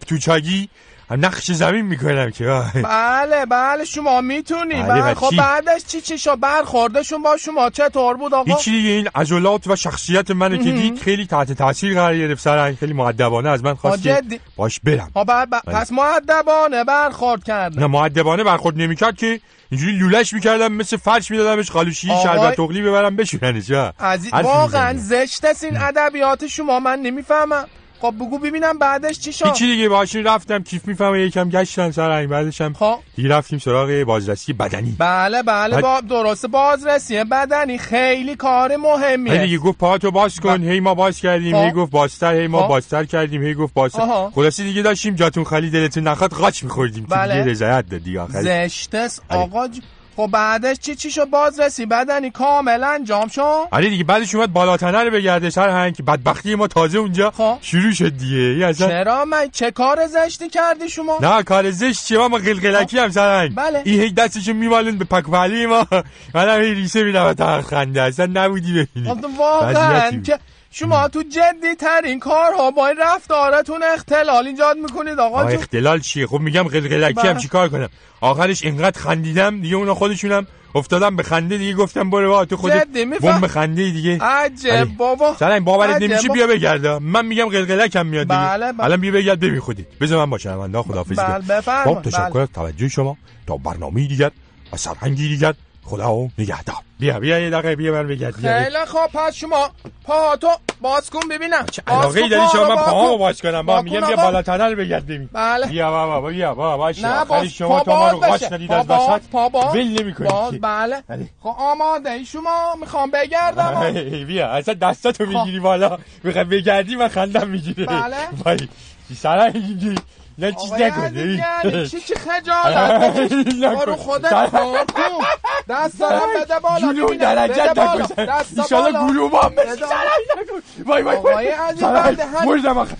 نقش زمین می‌کنم که بله بله شما می‌تونی. بله, بله خب بعدش چی چی شو برخوردشون با شما چطور بود آقا؟ هیچی دیگه این عضلات و شخصیت منو که دید خیلی تحت تاثیر قرار گرفت سر خیلی مؤدبانه از من خواست که باش برم. ها بله. پس مؤدبانه برخورد کرد. نه مؤدبانه برخورد نمی‌کرد که اینجوری لولش می‌کردم مثل فرش میدادمش قالوشی شربت تغلی ببرم بشورنش عزیز واقعا زشت این ادبیات شما من نمی‌فهمم. خب بگو ببینم بعدش چی شد. هیچی دیگه باشین رفتم کیف می‌فهمه یکم گشتم سر این بعدش هم خب. دیگه رفتیم سراغ بازرسی بدنی. بله بله با درست بازرسی بدنی خیلی کار مهمیه. دیگه گفت پاهاتو باز کن هی ما باز کردیم هی گفت بازتر هی ما بازتر کردیم هی گفت بازتر. خلاصی دیگه داشتیم جاتون خالی دلتون نخواد قاچ میخوردیم. بله. دیگه رضایت دادی آخر زشتس آقا. خب بعدش چی چی شد بازرسی بدنی؟ کامل انجام شد آره دیگه بعدش اومد بالاتنه رو بگرده سر هنگ بدبختی ما تازه اونجا خب. شروع شد دیگه. اصلا... چرا من چه کار زشتی کردی شما؟ نه کار زشت چیه؟ ما قلقلکی هم سر هنگ. بله. این هی دستشو میمالون به پکپلی ما. من هی ریسه میدم. تا خنده. اصلا نبودی ببینی. واقعا که شما تو جدی ترین کارها با این رفتارتون اختلال ایجاد می‌کنید آقا جو اختلال چیه؟ خب میگم قلقلکی هم چیکار کنم؟ آخرش اینقدر خندیدم دیگه اونا خودشونم افتادم به خنده دیگه گفتم برو با تو خودت بم به خنده دیگه. عجب بابا. سلام باورت نمیشه بیا بگرد من میگم قلقلکم میاد دیگه. بله بله. الان بیا بگرد ببین خودی بذار من با شنونده خداحافظی بله بفرمایید تشکر از توجه شما تا برنامه دیگر و سرهنگی دیگر خدا و نگهدار. بیا بیا یه دقیقه بیا من بگرد خیلی خوب پس شما پاهاتو باز کن ببینم. چه علاقه ای داری شما؟ من پاهامو باز کنم با میگم بیا بالاتنه رو بگرد ببین بله. بیا بابا بیا بابا باشه نه باز شما تو ما رو قاچ ندید از وسط پا باز. ول نمی‌کنی باز بله. خب آماده ای شما. می‌خوام بگردم. بیا اصلا دستاتو می‌گیری بالا. می‌خوام بگردی من خندم می‌گیره. بله. وای سرنگی نه چیز نکنه چی چی خجالت؟ خودت کار کن دست دارم بده بالا جنون درجت نکن ایشالا هم سرنگ نکن. وای وای آقای عزیز بنده هن مردم آخه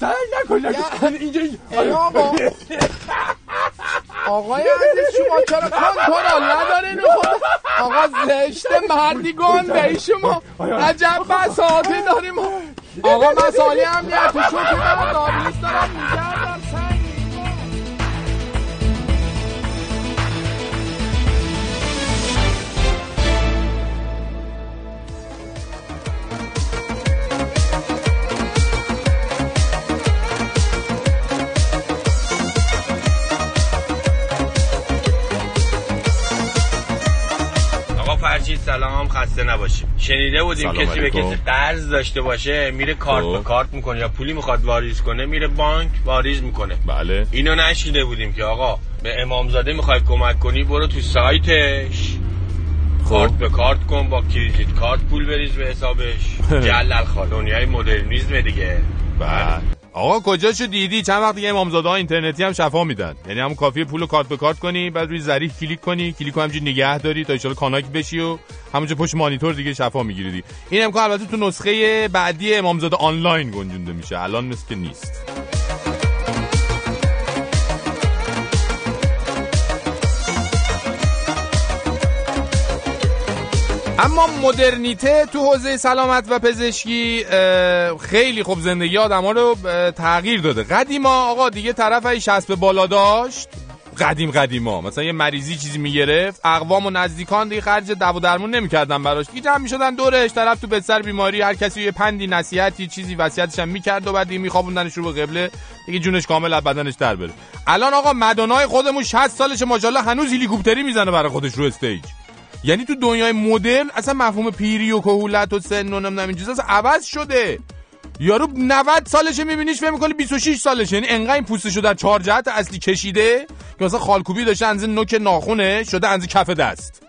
سرنگ نکن اینجا آقا آقای عزیز شما چرا کنترل ندارین؟ خود آقا زشت مردی گنده ای شما. عجب بساطی داریم. آقا مسائل امنیتی شو که من نابلیس دارم میگردم فرشید سلام خسته نباشیم شنیده بودیم کسی به کسی قرض داشته باشه میره کارت به کارت می‌کنه یا پولی می‌خواد واریز کنه میره بانک واریز می‌کنه. بله. اینو نشنیده بودیم که آقا به امامزاده می‌خوای کمک کنی برو تو سایتش. کارت به کارت کن با credit card پول بریز به حسابش. جل‌الخالق دنیای مدرنیسم دیگه. بله. آقا کجاشو دیدی؟ چند وقت دیگه امامزاده ها اینترنتی هم شفا میدن. یعنی همون کافیه پول کارت به کارت کنی بعد روی ضریح کلیک کنی کلیک رو همینجوری نگه داری تا اون connect بشی و همونجا پشت مانیتور دیگه شفا می‌گیری. این امکان البته تو نسخه بعدی امامزاده آنلاین گنجونده میشه. الان مثل که نیست. اما مدرنیته تو حوزه سلامت و پزشکی خیلی خوب زندگی آدم ها رو تغییر داده. قدیما آقا دیگه طرف ای شسب بالا داشت. قدیم قدیما. مثلا یه مریضی چیزی می‌گرفت اقوام و نزدیکان دیگه خرج دو درمون نمی‌کردن براش. دیگه جمع می‌شدن دورش طرف تو بستر بیماری هر کسی یه پندی نصیحتی چیزی وصیتش هم می‌کرد و بعد دیگه میخوابوندنش رو به قبله. دیگه جونش کامل از بدنش در بره. الان آقا مدونای خودمون 60 سالشه ماشاءالله هنوز هلیکوپتری می‌زنه برای خودش رو استیج. یعنی تو دنیای مدرن اصلا مفهوم پیری و کهولت و سن و نمی‌دونم این چیزا عوض شده. یارو 90 سالشه میبینیش فکر می‌کنه 26 سالشه. یعنی انقدر این پوستشو در چهار جهت اصلی کشیده که مثلا خالکوبی داشته انزه نوک ناخونه شده انزه کف دست.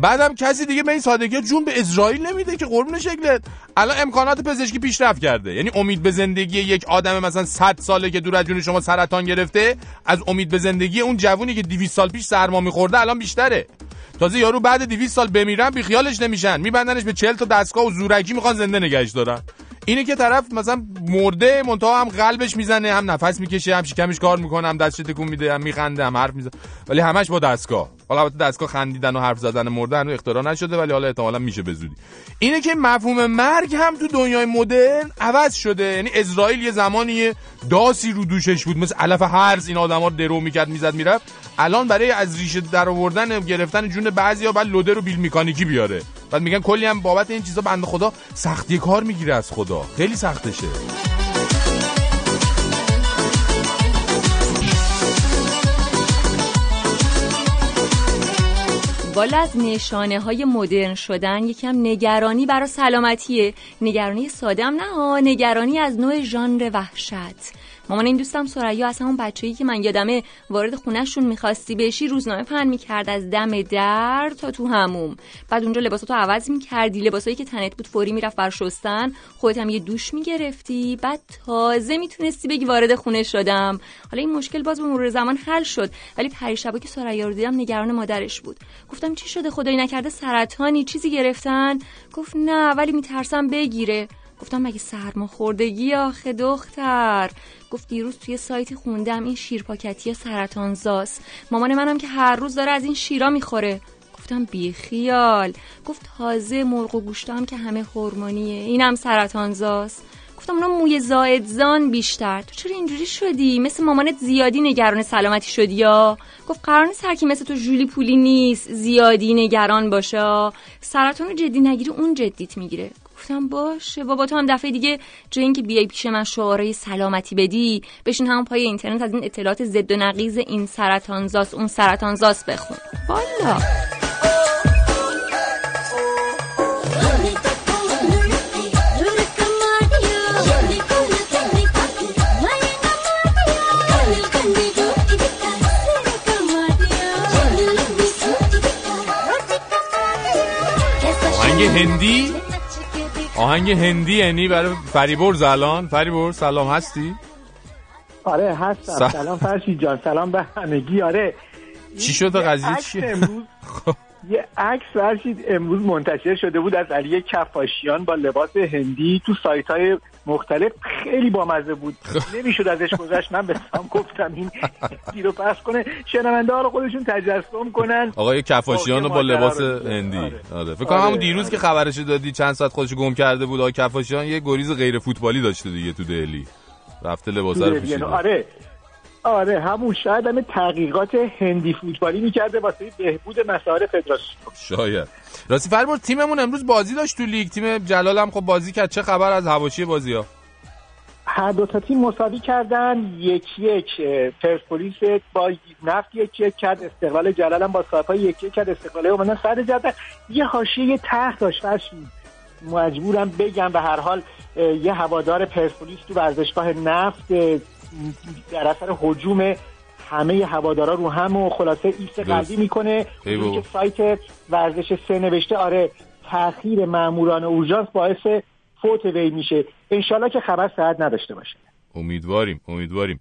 بعدم کسی دیگه به این سادگی جون به اسرائیل نمیده که قربون شکلت. الان امکانات پزشکی پیشرفت کرده. یعنی امید به زندگی یک آدم مثلا 100 ساله که دور از جون شما سرطان گرفته از امید به زندگی اون جوونی که 200 سال پیش سرما میخورده الان بیشتره. تازه یارو بعد 200 سال بمیرن بی خیالش نمیشن. میبندنش به 40 تا دستگاه و زورکی می‌خوان زنده نگهش دارن. اینه که طرف مثلا مرده منتها هم قلبش می‌زنه هم نفس می‌کشه هم شکمش کار می‌کنه هم دستش تکون میده هم میخنده هم حرف می‌زنه. ولی همش با دستگاه. حالا البته دستگاه خندیدن و حرف زدن مرده هنوز اختراع نشده ولی حالا احتمالاً میشه به زودی. اینه که مفهوم مرگ هم تو دنیای مدرن عوض شده. یعنی اسرائیل یه زمانی داسی رو دوشش بود. مثل علف هرز این آدما رو درو می‌کرد می‌زد می‌رفت. الان برای از ریشه در آوردن گرفتن جون بعضیا بعد لوده رو بیل میکانیکی بیاره. بعد میگن کلی هم بابت این چیزا بنده خدا سختی کار می‌گیره از خدا. خیلی سختشه. والا از نشانه های مدرن شدن یکم نگرانی برای سلامتیه. نگرانی سادم نه نگرانی از نوع ژانر وحشت. مامان این دوستم سریا از همون بچه‌ای که من یادمه وارد خونهشون می‌خواستی بشی روزنامه پهن می‌کرد از دم در تا تو هموم. بعد اونجا لباساتو عوض می‌کردی. لباسایی که تنت بود فوری می‌رفت بر شستن. خودت هم یه دوش می‌گرفتی. بعد تازه می‌تونستی بگی وارد خونه شدم. حالا این مشکل باز به مرور زمان حل شد. ولی پریشبا که سریا رو دیدم نگران مادرش بود. گفتم چی شده خدایی نکرده سرطانی چیزی گرفتن؟ گفت نه ولی میترسم بگیره. گفتم مگه خوردگی آخه دختر؟ گفت دیروز توی سایت خوندم این شیرپاکتی سرطانزاست مامان منم که هر روز داره از این شیرا می‌خوره. گفتم بی خیال گفت تازه مرغ و گوشتام که همه هورمونیه. اینم سرطانزاست گفتم اونا موی زان بیشتر. تو چرا اینجوری شدی؟ مثل مامانت زیادی نگران سلامتی شدی یا؟ گفت قرار نیست هر مثل تو جولی پولی نیست زیادی نگران باشه. سرطان جدی نگیری اون جدیت می‌گیره. گفتم باشه. بابا تو هم دفعه دیگه جای اینکه بیای پیش من شعاره سلامتی بدی بشین همون پای اینترنت از این اطلاعات ضد و نقیز این سرطانزاست اون سرطانزاست بخون. والا. هندی آهنگ هندی یعنی برای فریبرز الان. فریبرز سلام هستی؟ آره هستم. سلام. فرشی جان. سلام به همگی. آره. چی شده قضیه چیه؟ خب. یه عکس فرشید امروز منتشر شده بود از علی کفاشیان با لباس هندی تو سایت های مختلف خیلی بامزه بود. خب. نمی‌شد ازش گذشت. من به سام گفتم این رو پس کنه. شنونده ها رو خودشون تجسم کنن. آقای کفاشیان رو با لباس هندی. آره, آره. فکر کنم همون آره، دیروز که آره. خبرش دادی چند ساعت خودش گم کرده بود. آقای کفاشیان یه گریز غیر فوتبالی داشته دیگه تو دلی. رفته لباس رو پوشیده. آره. آره همون شاید همه تحقیقات هندی فوتبالی می‌کرده واسه بهبود مسائل فدراسیون شاید. راستی فربر تیممون امروز بازی داشت تو لیگ. تیم جلال هم خب بازی کرد. چه خبر از هواشی بازی ها هر دو تا تیم مساوی کردن. یک یک پرسپولیس با نفت یک یک کرد. استقلال جلال هم با ساپا یک یک کرد. استقلال اومدن سر جدول یه حاشیه تحت داشت مجبورم بگم به هر حال یه هوادار پرسپولیس تو ورزشگاه نفت در اثر حجوم همه هوادارا رو هم و خلاصه ایست قلبی می‌کنه. که سایت ورزش سه نوشته آره تاخیر ماموران اورژانس باعث فوت وی میشه. انشالله که خبر ساعت نداشته باشه. امیدواریم امیدواریم.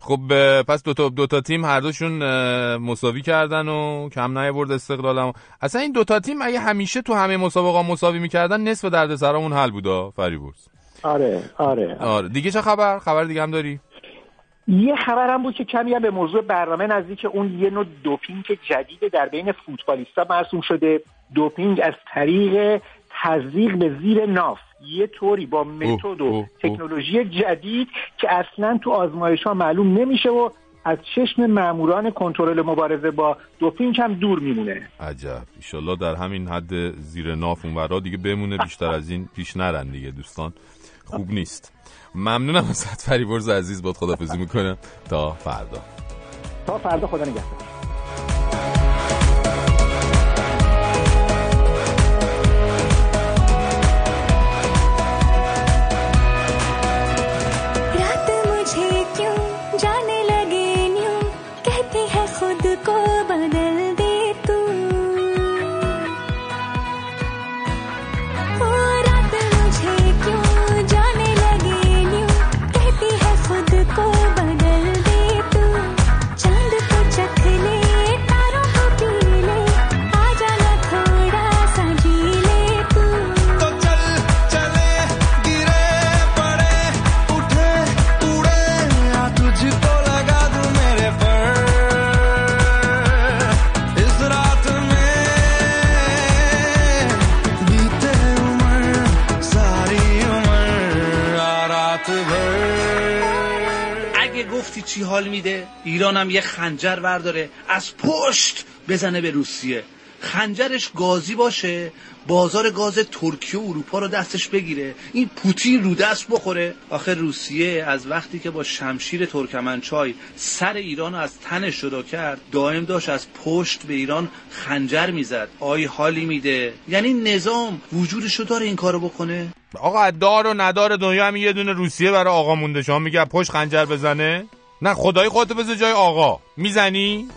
خب پس دو تا دو تا تیم هر دوشون مساوی کردن و کم نیاورد استقلالم اصلا این دو تا تیم اگه همیشه تو همه مسابقه مساوی می‌کردن نصف دردسرامون حل بودا فریبورس آره آره. آره. دیگه چه خبر؟ خبر دیگه هم داری؟ یه خبرم بود که کمی هم به موضوع برنامه نزدیک اون یه نوع دوپینگ جدید در بین فوتبالیستا مرسوم شده. دوپینگ از طریق تزریق به زیر ناف. یه طوری با متد و تکنولوژی جدید که اصلا تو آزمایش ها معلوم نمیشه و از چشم ماموران کنترل مبارزه با دوپینگ هم دور میمونه. عجب. ایشالله در همین حد زیر ناف اون دیگه بمونه بیشتر از این پیش نرن دیگه دوستان. خوب نیست. ممنونم از فریبرز عزیز باد خدافزی می‌کنم. تا فردا. تا فردا خدا نگهدار. حال میده. ایران هم یه خنجر برداره. از پشت بزنه به روسیه. خنجرش گازی باشه. بازار گاز ترکیه و اروپا رو دستش بگیره. این پوتین رو دست بخوره. آخه روسیه از وقتی که با شمشیر ترکمنچای سر ایران از تنش جدا کرد دائم داشت از پشت به ایران خنجر می‌زد. آی حالی میده. یعنی نظام وجودش رو داره این کارو بکنه. آقا دار و ندار دنیا هم یه دونه روسیه برای آقا مونده. شما میگه پشت خنجر بزنه؟ نه خدای خودتو بذار جای آقا. می‌زنی؟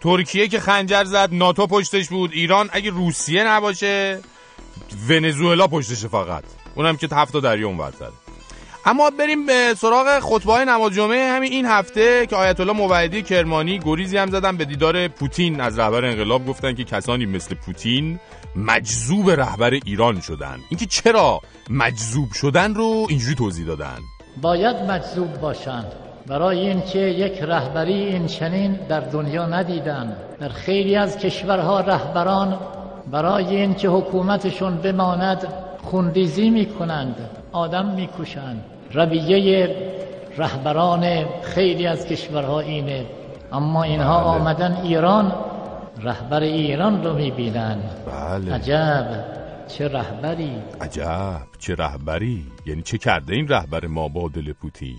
ترکیه که خنجر زد ناتو پشتش بود ایران اگه روسیه نباشه ونزوئلا پشتشه فقط. اونم که هفت دریا اون اما بریم به سراغ خطبه های نماز جمعه. همین این هفته که آیت الله موحدی کرمانی گریزی هم زدن به دیدار پوتین. از رهبر انقلاب گفتن که کسانی مثل پوتین مجذوب رهبر ایران شدن. اینکه چرا مجذوب شدن رو اینجوری توضیح دادن. باید مجذوب باشند. برای اینکه یک رهبری این چنین در دنیا ندیدن. در خیلی از کشورها رهبران برای اینکه حکومتشون بماند خونریزی می‌کنند آدم می‌کشند رویه رهبران خیلی از کشورها اینه. اما اینها بله. آمدن ایران رهبر ایران رو می‌بینن. بله. عجب. چه رهبری. عجب. چه رهبری. یعنی چه کرده این رهبر ما با دل پوتین؟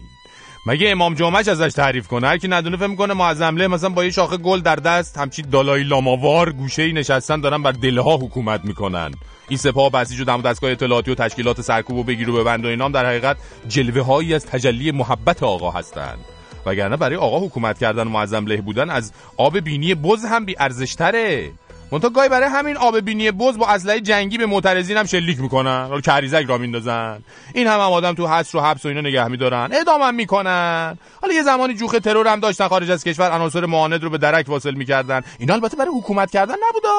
مگه امام جمعهش ازش تعریف کنه؟ هر کی ندونه فهم کنه معظمله مثلا با یه شاخه گل در دست همچی دالای لاماوار گوشه ای نشستن دارن بر دلها حکومت می‌کنن. این سپاه بسیج و دم دستگاه اطلاعاتی و تشکیلات سرکوب و بگیر و ببند و اینام در حقیقت جلوه هایی از تجلی محبت آقا هستند. وگرنه برای آقا حکومت کردن و معظم له بودن از آب بینی بز هم بی ارزش تره منتها گاهی برای همین آب بینی بز با اسلحه جنگی به معترضین هم شلیک می‌کنن. رو کریزک را میندازن. این هم, هم آدم تو حس و حبس و اینا نگه میدارن. هم می‌کنن. حالا یه زمانی جوخه ترور هم داشتن خارج از کشور عناصر معاند رو به درک واصل می‌کردن. اینا البته برای حکومت کردن نبودا.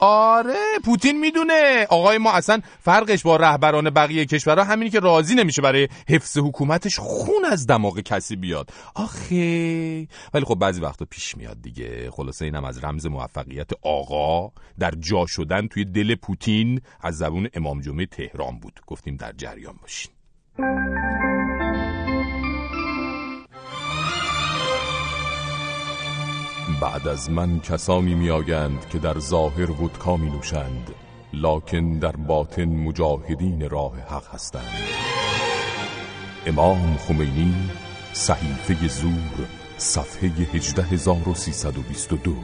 آره پوتین می‌دونه. آقای ما اصلا فرقش با رهبران بقیه کشورها همینی که راضی نمیشه برای حفظ حکومتش خون از دماغ کسی بیاد. آخه. ولی خب بعضی وقتا پیش میاد دیگه. خلاصه اینم از رمز موفقیت آقا در جا شدن توی دل پوتین از زبون امام جمعه تهران بود. گفتیم در جریان باشین. بعد از من کسانی می آگند که در ظاهر ودکا می نوشند لکن در باطن مجاهدین راه حق هستند. امام خمینی صحیفه زور صفحه 18322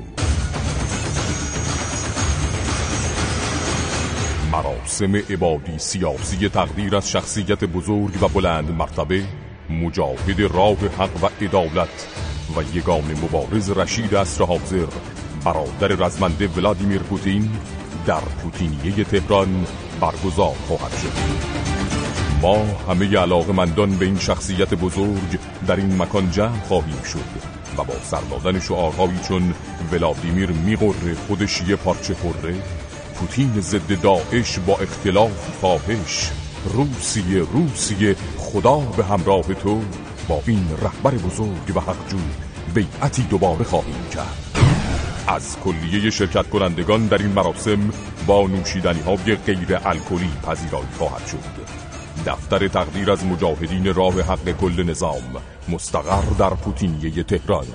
مراسم عبادی سیاسی تقدیر از شخصیت بزرگ و بلند مرتبه مجاهد راه حق و عدالت و یگان مبارز رشید اصر حاضر برادر رزمنده ولادیمیر پوتین در پوتینیه تهران برگزار خواهد شد. ما همه علاقه مندان به این شخصیت بزرگ در این مکان جمع خواهیم شد و با سردادن شعارهایی چون ولادیمیر میغره خودش یه پارچه خوره پوتین ضد داعش با اختلاف فاحش روسیه روسیه خدا به همراه تو با این رهبر بزرگ و حقجو بیعتی دوباره خواهیم کرد. از کلیه شرکت کنندگان در این مراسم با نوشیدنی های غیر الکلی پذیرایی خواهد شد. دفتر تقدیر از مجاهدین راه حق کل نظام مستقر در پوتینیه تهران.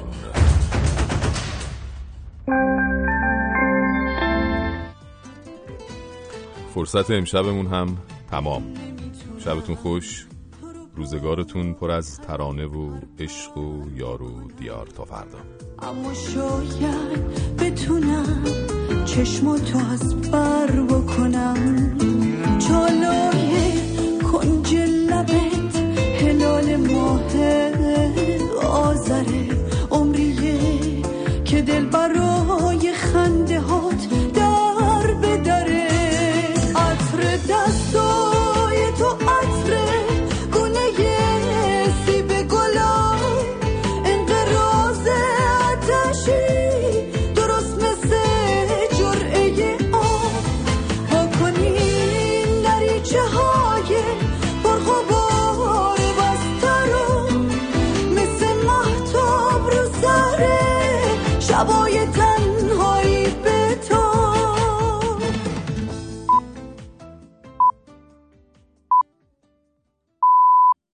فرصت امشبمون هم تمام. شبتون خوش. روزگارتون پر از ترانه و عشق و یار و دیار تا فردا. اما شاید بتونم چشم تو از بر بکنم. چالای کنج لبت هلال ماه آزره عمریه که دل برای خنده ها